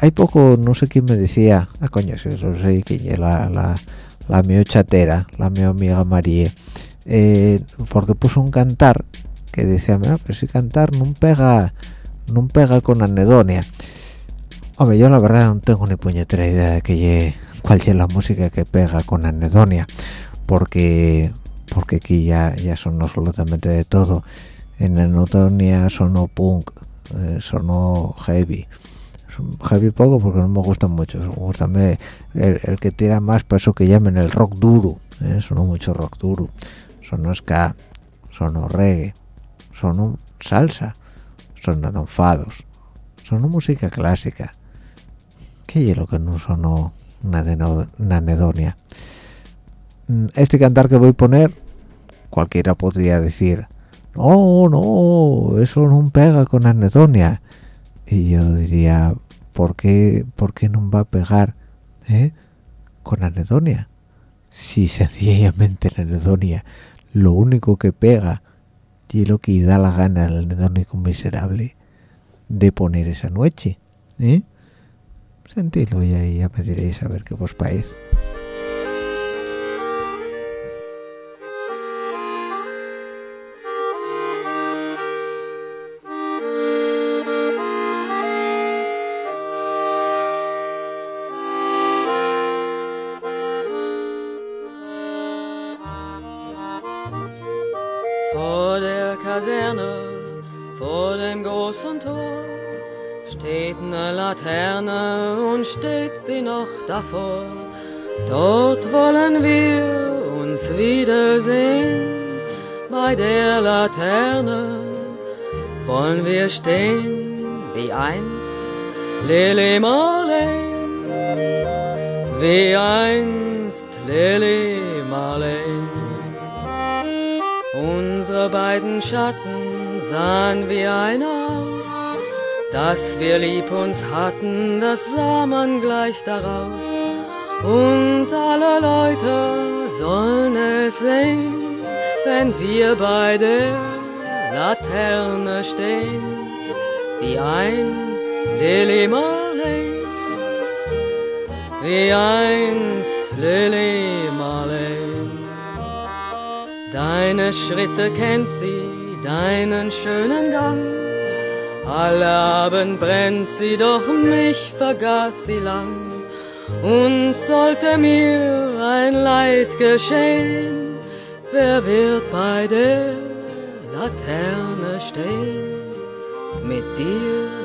hay poco no sé quién me decía ah coño si eso sé quién es la la la mio chatera la mi amiga María eh, porque puso un cantar que decía mira pero si cantar no pega no pega con anedonia hombre yo la verdad no tengo ni puñetera idea de que lle- cuál es la música que pega con anedonia porque porque aquí ya ya sonó absolutamente de todo. En anedonia sonó punk eh, sonó heavy. Heavy poco porque no me gusta mucho me gusta el, el que tira más para eso que llamen el rock duro ¿eh? sonó mucho rock duro. Sonó ska sonó reggae sonó salsa sonaron fados sonó música clásica ¿qué es lo que no sonó una, una anedonia? Mm, este cantar que voy a poner cualquiera podría decir no, no, eso no pega con anedonia y yo diría ¿por qué, por qué no va a pegar eh, con anedonia? si sencillamente en anedonia lo único que pega y lo que da la gana al anedónico miserable de poner esa noche ¿eh? sentidlo y ahí ya me diréis a ver qué vos parece dass wir lieb uns hatten, das sah man gleich daraus. Und alle Leute sollen es sehen, wenn wir bei der Laterne stehen, wie einst Lily Marley, wie einst Lily Marley. Deine Schritte kennt sie, deinen schönen Gang. Alle Abend brennt sie, doch mich vergaß sie lang. Und sollte mir ein Leid geschehen, wer wird bei der Laterne stehen? Mit dir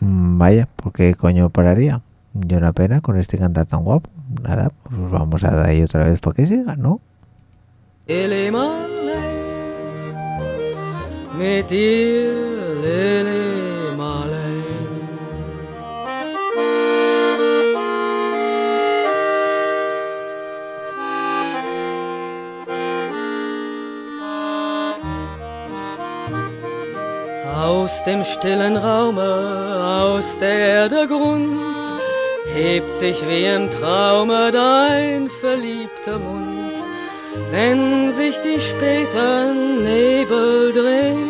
Mm, Vaya, ¿por qué coño pararía? Yo una pena con este cantar tan guapo. Nada, pues vamos a dar ahí otra vez para que siga, ¿no? Marley, mit dir Lily Marley. Aus dem stillen Raume, aus der Erde Grund, hebt sich wie im Traume dein verliebter Mund. Wenn sich die späten Nebel drehen,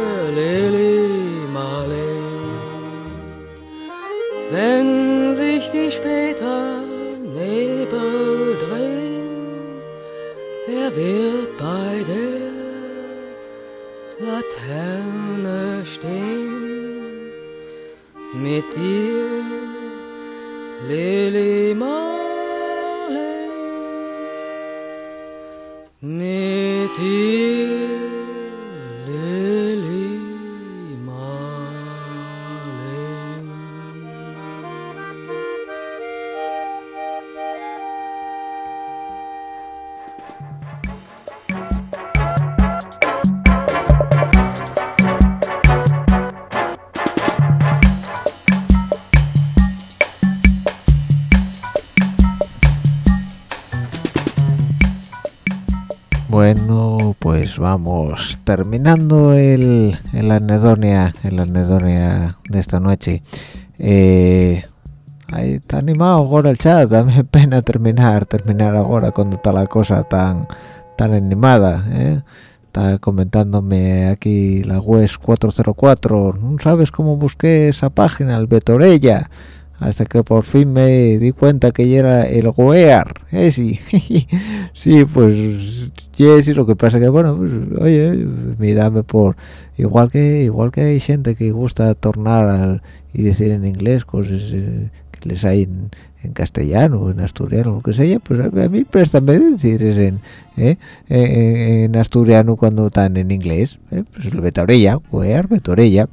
terminando el, el anedonia, el anedonia de esta noche. Eh, está animado ahora el chat, dame pena terminar, terminar ahora cuando está la cosa tan tan animada, ¿eh? Está comentándome aquí la web 404, ¿no sabes cómo busqué esa página, el Betorella? Hasta que por fin me di cuenta que ya era el Goear, ¿eh? Sí, sí, pues, sí, sí, lo que pasa que, bueno, pues, oye, me dame por, igual que igual que hay gente que gusta tornar al, y decir en inglés cosas eh, que les hay en, en castellano, en asturiano, lo que sea, pues a, mí préstame decir en, ¿eh? en, asturiano cuando están en inglés, ¿eh? pues el Betorella, Goear, Betorella.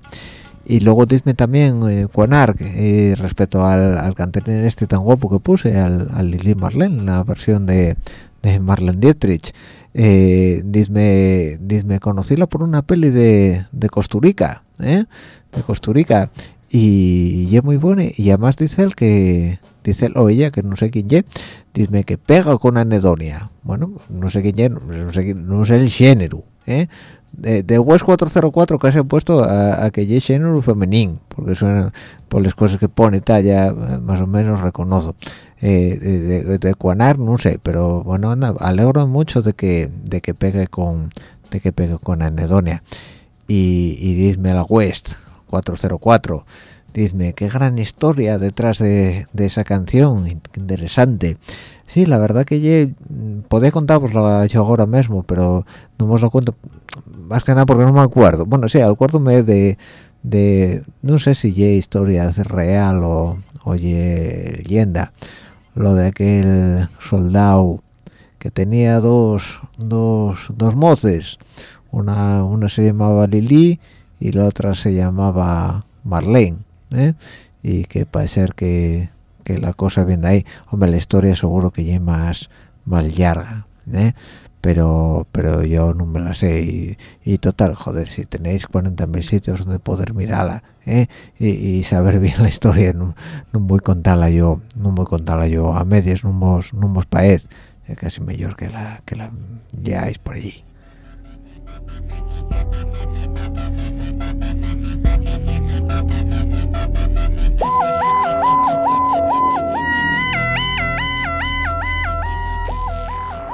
Y luego dime también, eh, Quanark, eh, respecto al, al canterín este tan guapo que puse, al, al Lili Marlene, la versión de, de Marlene Dietrich, eh, dime, dime, por una peli de, de Costurica, ¿eh? De Costurica. Y, y es muy buena. Y además dice él que, dice él o ella, que no sé quién es, dice que pega con anedonia. Bueno, no sé quién es, no sé, no sé el género, ¿eh? De, de West 404 que se han puesto a, a que ya es género femenín porque suena por las cosas que pone tal ya eh, más o menos reconozco. Eh, de, de, de Quanar no sé pero bueno anda, alegro mucho de que de que pegue con de que pegue con anedonia. Y, y dime a la West 404 dime qué gran historia detrás de, esa canción interesante. Sí la verdad que ye, podía contarosla yo ahora mismo pero no me lo cuento más que nada porque no me acuerdo. Bueno sí acuérdome de de no sé si ye historia real o oye leyenda. Lo de aquel soldado que tenía dos dos dos moces. Una una se llamaba Lili y la otra se llamaba Marlene ¿eh? y que parece ser que, que la cosa viene de ahí hombre la historia seguro que ya más más larga ¿eh? pero pero yo no me la sé y, total joder si tenéis 40.000 sitios donde poder mirarla ¿eh? y, saber bien la historia no, no voy a contarla yo no voy a contarla yo a medias no mos no mos paez es casi mejor que la que la por allí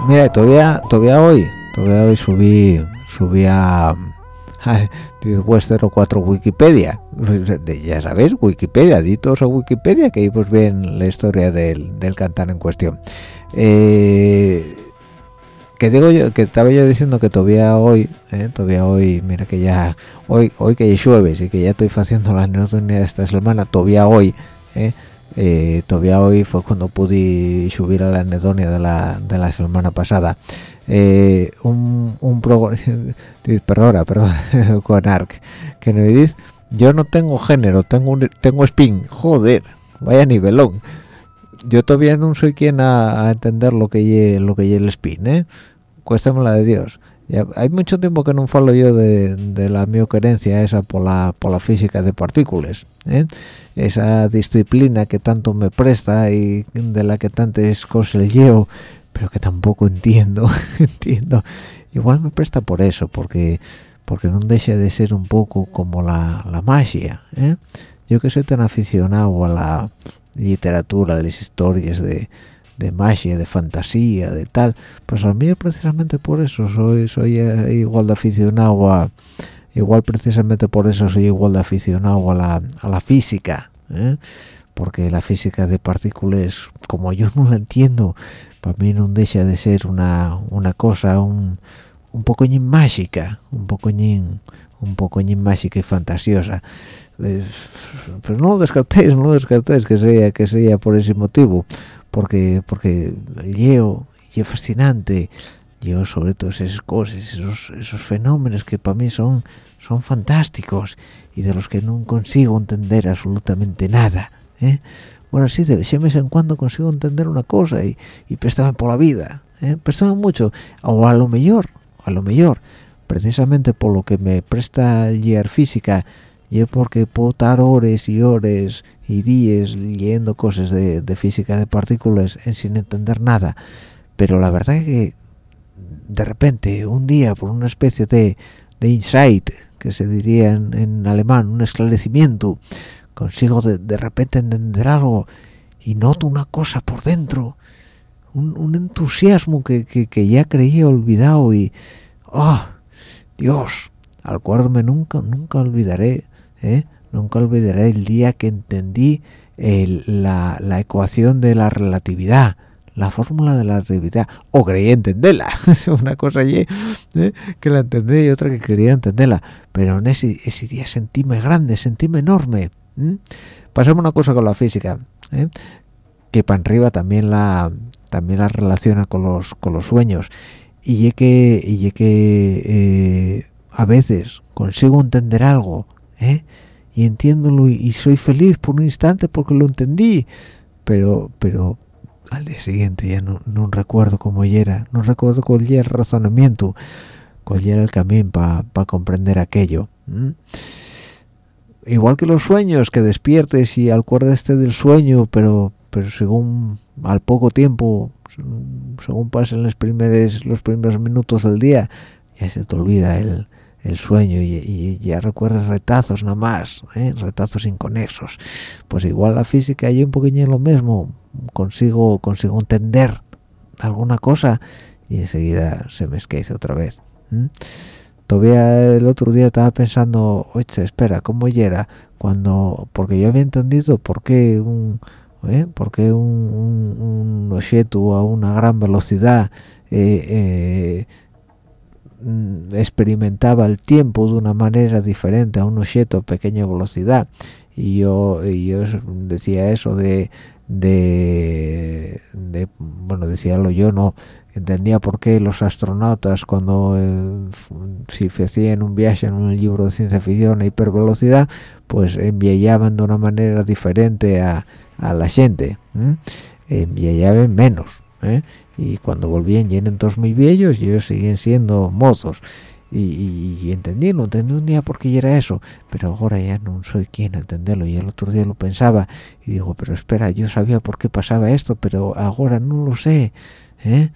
Mira, todavía, todavía hoy, todavía hoy subí, subí a, después 04 Wikipedia, ya sabéis, Wikipedia, di todos a Wikipedia que ahí pues ven la historia del, del cantar en cuestión. Eh, que digo yo, que estaba yo diciendo que todavía hoy, eh, todavía hoy, mira que ya, hoy, hoy que llueve, y que ya estoy haciendo la anécdota de esta semana, todavía hoy, eh, eh, todavía hoy fue cuando pude subir a la anedonia de la, de la semana pasada. Un, un perdona perdona con arc que me dice yo no tengo género tengo un, tengo spin joder vaya nivelón. Yo todavía no soy quien a, a entender lo que ye, lo que ye el spin eh cuéstamela de dios ya, hay mucho tiempo que no falo yo de, de la mi querencia esa por la por la física de partículas ¿eh? esa disciplina que tanto me presta y de la que tantas cosas llevo pero que tampoco entiendo entiendo igual me presta por eso porque porque no deja de ser un poco como la, la magia ¿eh? yo que soy tan aficionado a la literatura a las historias de de magia, de fantasía, de tal, pues a mí precisamente por eso soy soy eh, igual de aficionado a igual precisamente por eso soy igual de aficionado a la, a la física, ¿eh? porque la física de partículas, como yo no la entiendo, para mí no deja de ser una, una cosa un, un pocoñín mágica, un pocoñín, un pocoñín mágica y fantasiosa. Eh, pero no lo descartéis, no lo descartéis que sea, que sea por ese motivo, porque porque leo y fascinante yo sobre todas esas cosas esos, esos fenómenos que para mí son son fantásticos y de los que no consigo entender absolutamente nada ¿eh? bueno sí de vez en cuando consigo entender una cosa y, y por la vida ¿eh? mucho o a lo mejor a lo mejor precisamente por lo que me presta el física y porque puedo estar horas y horas y días leyendo cosas de, de física de partículas sin entender nada. Pero la verdad es que de repente un día por una especie de, de insight que se diría en, en, alemán un esclarecimiento consigo de, de, repente entender algo y noto una cosa por dentro un, entusiasmo que, que, ya creía olvidado y oh Dios acuérdome nunca nunca olvidaré ¿eh? nunca olvidaré el día que entendí la, la, ecuación de la relatividad la fórmula de la relatividad o creí entenderla una cosa allí ¿eh? que la entendí y otra que quería entenderla pero en ese, ese día sentíme grande sentíme enorme ¿eh? pasamos una cosa con la física ¿eh? que para arriba también la también la relaciona con los con los sueños y es que y que a veces consigo entender algo ¿eh? y entiéndolo y, soy feliz por un instante porque lo entendí pero pero al día siguiente ya no, no recuerdo cómo era no recuerdo cuál era el razonamiento cuál era el camino para pa comprender aquello ¿eh? igual que los sueños que despiertes y acuérdate del sueño pero pero según al poco tiempo según pasen los primeros los primeros minutos del día ya se te olvida el, el sueño y, y, ya recuerdas retazos nada más ¿eh? retazos inconexos pues igual la física hay un poquillo lo mismo consigo consigo entender alguna cosa y enseguida se me esquece otra vez ¿eh? todavía el otro día estaba pensando oye espera cómo era cuando porque yo había entendido por qué un ¿eh? por qué un, un, objeto a una gran velocidad eh, mm, experimentaba el tiempo de una manera diferente a un objeto a pequeña velocidad. Y yo, yo decía eso de, de, de bueno decíalo yo no entendía por qué los astronautas cuando eh, si hacían un viaje en un libro de ciencia ficción a hipervelocidad pues enviaban de una manera diferente a, a la gente enviaban menos ¿eh? y cuando volvían llenen todos muy viejos y ellos siguen siendo mozos y, y, y entendí, no entendí un día por qué era eso, pero ahora ya no soy quien entenderlo y el otro día lo pensaba y digo, pero espera, yo sabía por qué pasaba esto, pero ahora no lo sé, ¿eh?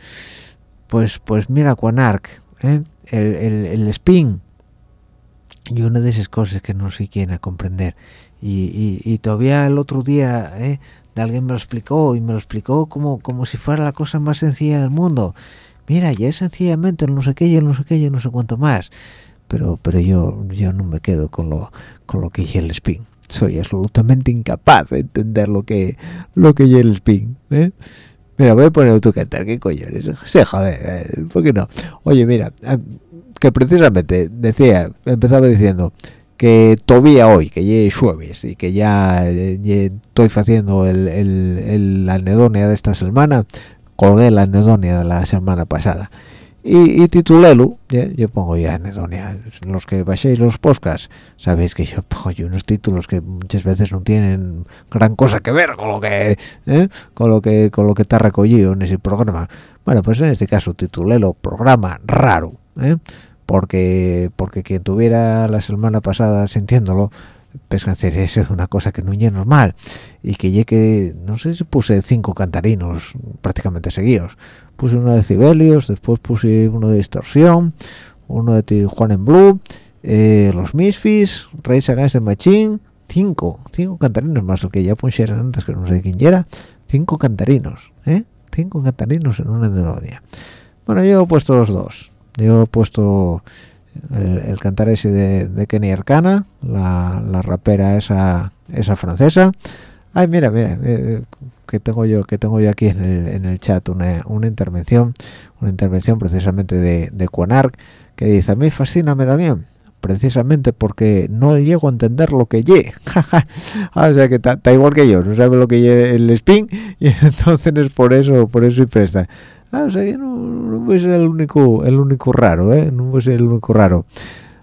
Pues, pues mira, Quanark, ¿eh? el, el, el spin y una de esas cosas que no soy quien a comprender y, y, y todavía el otro día ¿eh? Alguien me lo explicó y me lo explicó como, como si fuera la cosa más sencilla del mundo mira ya es sencillamente no sé qué y no sé qué y no sé cuánto más pero pero yo yo no me quedo con lo con lo que es el spin soy absolutamente incapaz de entender lo que lo que es el spin ¿eh? mira voy a poner tu cantar qué coño eres se joder eh, ¿por qué no? oye mira eh, que precisamente decía empezaba diciendo que todavía hoy, que ya es jueves y que ya, eh, estoy haciendo el, el, el- la anedonia de esta semana, colgué la anedonia de la semana pasada. Y, y titulélo, ya, yo pongo ya anedonia, los que baséis los podcasts, sabéis que yo pongo unos títulos que muchas veces no tienen gran cosa que ver con lo que, ¿eh? con lo que, con lo que está recogido en ese programa. Bueno, pues en este caso titulelo programa raro, ¿eh? Porque porque quien tuviera la semana pasada sintiéndolo hacer eso es una cosa que no es normal. Y que que no sé si puse cinco cantarinos prácticamente seguidos. Puse uno de Cibelius después puse uno de Distorsión uno de Tijuana en Blue eh, los Misfits Rage Against the Machine cinco cinco cantarinos más el que ya pusieron antes que no sé quién era cinco cantarinos ¿eh? cinco cantarinos en una neodia bueno yo he puesto los dos yo he puesto el, el cantar ese de, de Kenny Arcana, la, la rapera esa esa francesa. Ay, mira, mira, eh, que tengo yo que tengo yo aquí en el, en el chat una, una intervención, una intervención precisamente de, de Quanark, que dice, a mí fascíname también, precisamente porque no llego a entender lo que ye. Ah, o sea que está igual que yo, no sabe lo que ye el spin y entonces es por eso, por eso y presta. Ah, o sea que no, no voy a ser el único, el único raro, ¿eh? No voy a ser el único raro.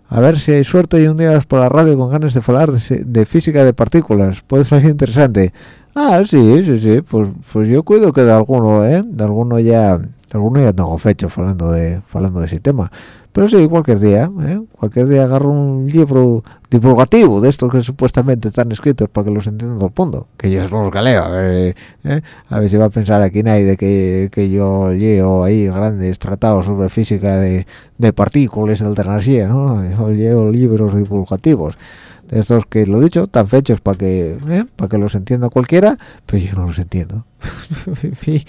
A ver si hay suerte y un día vas por la radio con ganas de hablar de, de física de partículas. Puede ser interesante. Ah, sí, sí, sí. Pues, pues yo cuido que de alguno, ¿eh? De alguno ya, de alguno ya tengo fecho hablando de, hablando de ese tema. Pero sí, cualquier día, ¿eh? Cualquier día agarro un libro divulgativo de estos que supuestamente están escritos para que los entienda todo el mundo. Que yo los galeo, a ver, ¿eh? a ver si va a pensar aquí nadie que, que yo leo ahí grandes tratados sobre física de, de partículas de alternancia, ¿no? Yo leo libros divulgativos de estos que lo he dicho están fechos para que ¿eh? para que los entienda cualquiera pero yo no los entiendo.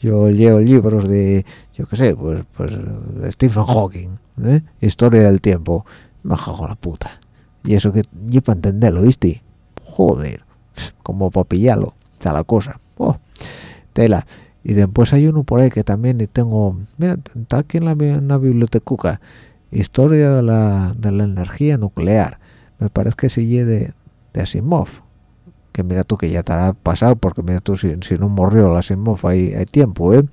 Yo leo libros de yo qué sé pues pues de Stephen Hawking ¿eh? historia del tiempo. Me cago en la puta. Y eso que yo para entenderlo viste joder como para pillarlo está la cosa. Oh, tela. Y después hay uno por ahí que también tengo mira está aquí en la, en la biblioteca. Historia de la, de la energía nuclear me parece que sigue de, de Asimov. Que mira tú que ya ha pasado porque mira tú si, si no murió el Asimov hay, hay tiempo ¿eh?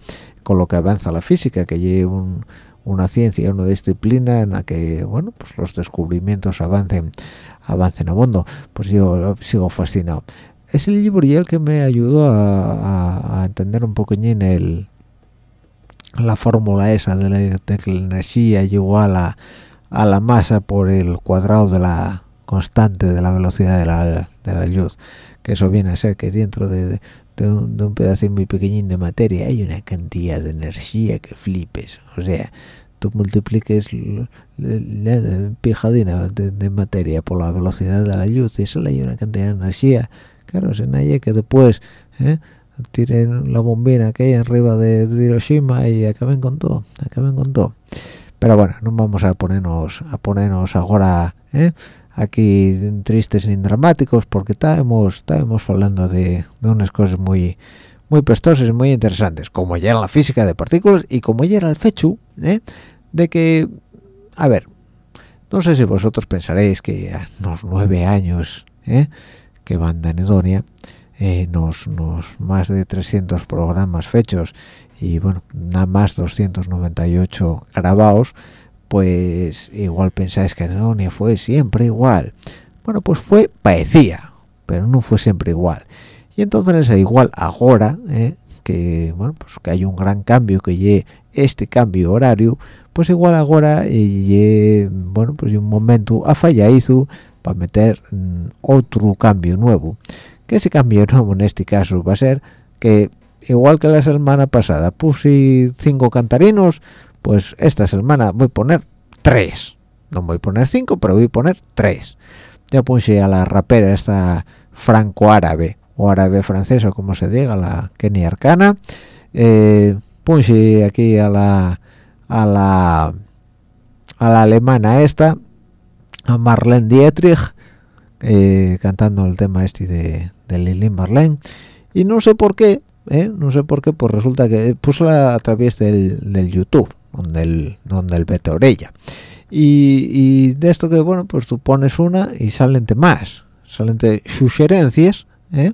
con lo que avanza la física que lleva un, una ciencia una disciplina en la que bueno pues los descubrimientos avancen avancen a fondo. Pues yo sigo fascinado. Es el libro el que me ayudó a, a- entender un poquillín el la fórmula esa de, la, de la energía igual a, a la masa por el cuadrado de la constante de la velocidad de la, de la luz que eso viene a ser que dentro de, de- un, de un pedacito muy pequeñín de materia hay una cantidad de energía que flipes o sea tú multipliques la pijadina de, materia por la velocidad de la luz y solo hay una cantidad de energía claro se nadie que después ¿eh? tiren la bombina que hay arriba de Hiroshima y acaben con todo acaben con todo pero bueno no vamos a ponernos a ponernos ahora ¿eh? Aquí tristes ni dramáticos porque estábamos estábamos hablando de, unas cosas muy muy prestosas y muy interesantes como ya era la física de partículas y como ya era el fecho ¿eh? de que a ver no sé si vosotros pensaréis que a los nueve años ¿eh? que van de anedonia eh, nos más de 300 programas fechos y bueno nada más 298 grabados pues igual pensáis que anedonia fue siempre igual. Bueno pues fue parecía pero no fue siempre igual. Y entonces igual ahora ¿eh? que bueno pues que hay un gran cambio que lleve este cambio horario pues igual ahora y bueno pues un momento ha fallado para meter mm, otro cambio nuevo. Que ese cambio nuevo en este caso va a ser que igual que la semana pasada puse cinco cantarinos pues esta semana voy a poner tres. No voy a poner cinco pero voy a poner tres. Ya puse a la rapera esta franco-árabe o árabe francesa como se diga la Kenny Arcana. Eh, puse aquí a la a la a la alemana esta a Marlene Dietrich eh, cantando el tema este de, de Lili Marlene. Y no sé por qué ¿eh? no sé por qué pues resulta que puso a través del, del YouTube donde el donde el beta orella y, y, de esto que bueno pues tú pones una y salen más salen sugerencias ¿eh?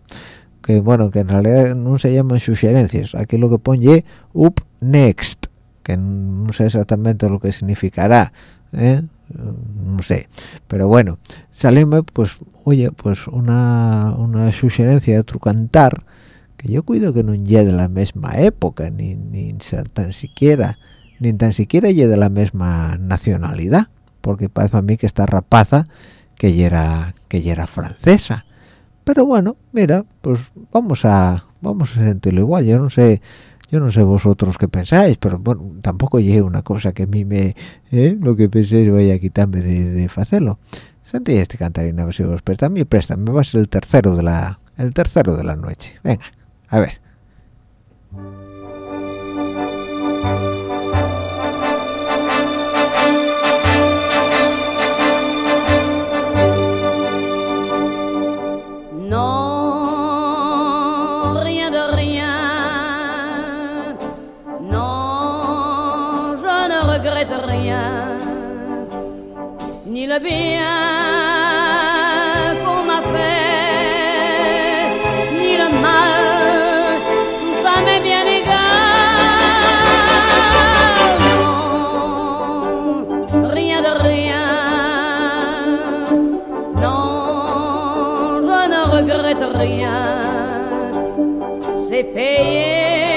que bueno que en realidad no se llaman sugerencias aquí lo que pone up next que no sé exactamente lo que significará ¿eh? no sé pero bueno salime pues oye pues una, una sugerencia de otro cantar que yo cuido que no llegue de la misma época ni, ni tan siquiera ni tan siquiera llegue de la misma nacionalidad porque parece a mí que esta rapaza que era que era francesa. Pero bueno mira pues vamos a vamos a sentirlo igual. Yo no sé yo no sé vosotros qué pensáis pero bueno tampoco llegue una cosa que a mí me ¿eh? lo que penséis vaya a quitarme de, hacerlo sentí este cantarín a ver si os prestan mi prestan me va a ser el tercero de la el tercero de la noche. Venga a ver le bien qu'on m'a fait, ni le mal, tout ça m'est bien égal. Non, rien de rien. Non, je ne regrette rien. C'est payé,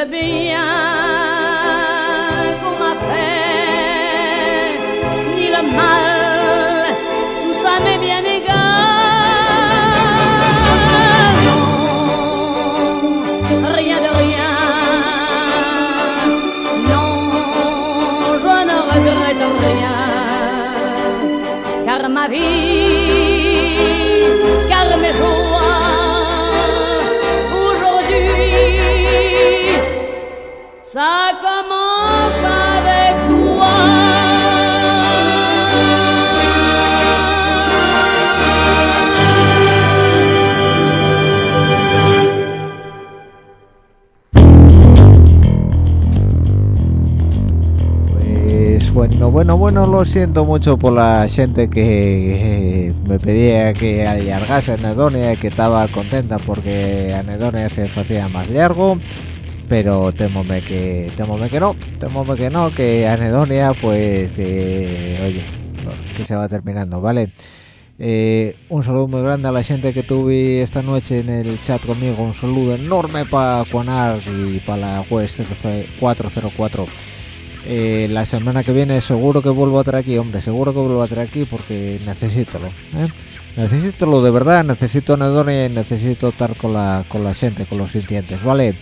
Le bien qu'on m'a fait, ni le mal, Bueno, bueno, bueno, lo siento mucho por la gente que eh, me pedía que alargase Anedonia, que estaba contenta porque Anedonia se hacía más largo, pero temome que, temome que no, temome que no, que Anedonia, pues, que, oye, que se va terminando, ¿vale? Eh, un saludo muy grande a la gente que tuve esta noche en el chat conmigo, un saludo enorme para Juanar y para la West 404. Eh, la semana que viene seguro que vuelvo a traer aquí, hombre, seguro que vuelvo a traer aquí porque necesito ¿eh? Necesito de verdad, necesito anedonia y necesito estar con la, con la gente, con los sintientes, ¿vale?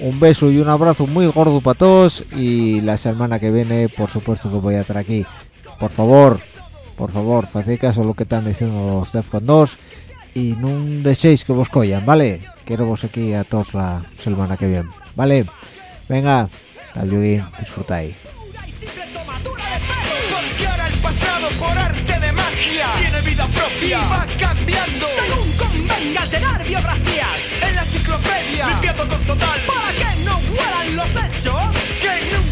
Un beso y un abrazo muy gordo para todos y la semana que viene, por supuesto que voy a traer aquí. Por favor, por favor, haced caso lo que están diciendo los Defcon 2 y no dejéis que vos collan, ¿vale? Quiero vos aquí a todos la semana que viene, ¿vale? Venga, tal disfrutáis. Porque ahora el pasado por arte de magia. Tiene vida propia. Y va cambiando. Según convenga alterar biografías. En la enciclopedia. Limpiando con total. Para que no huelan los hechos. Que nunca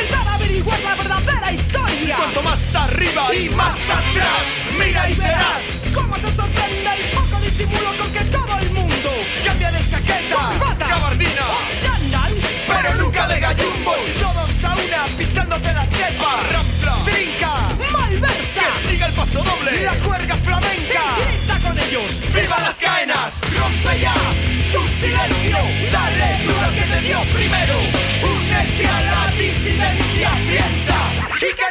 cuanto más arriba y más atrás mira y verás cómo te sorprende el poco disimulo con que todo el mundo cambia de chaqueta gabardina o chándal pero nunca de gallumbos y todos a una pisándote la chepa rampla trinca malversa que siga el paso doble la juerga flamenca y grita con ellos viva las caenas rompe ya tu silencio dale duro que te dio primero únete a la disidencia piensa y que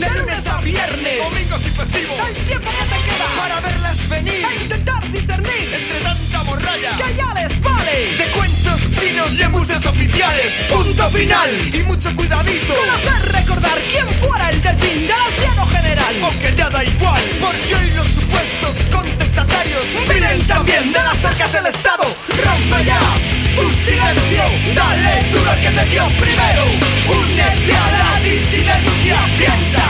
de lunes a viernes. Domingos y festivos. El tiempo que te queda. Para verlas venir. E intentar discernir. Entre tanta morralla. Que ya les vale. De cuentos chinos y embuses oficiales. Punto final. Y mucho cuidadito. Con hacer recordar quién fuera el delfín del anciano general. Aunque ya da igual. Porque hoy los supuestos contestatarios Vienen también de las arcas del Estado. Rompe ya tu silencio. Dale duro al que te dio primero. Únete a la disidencia. Piensa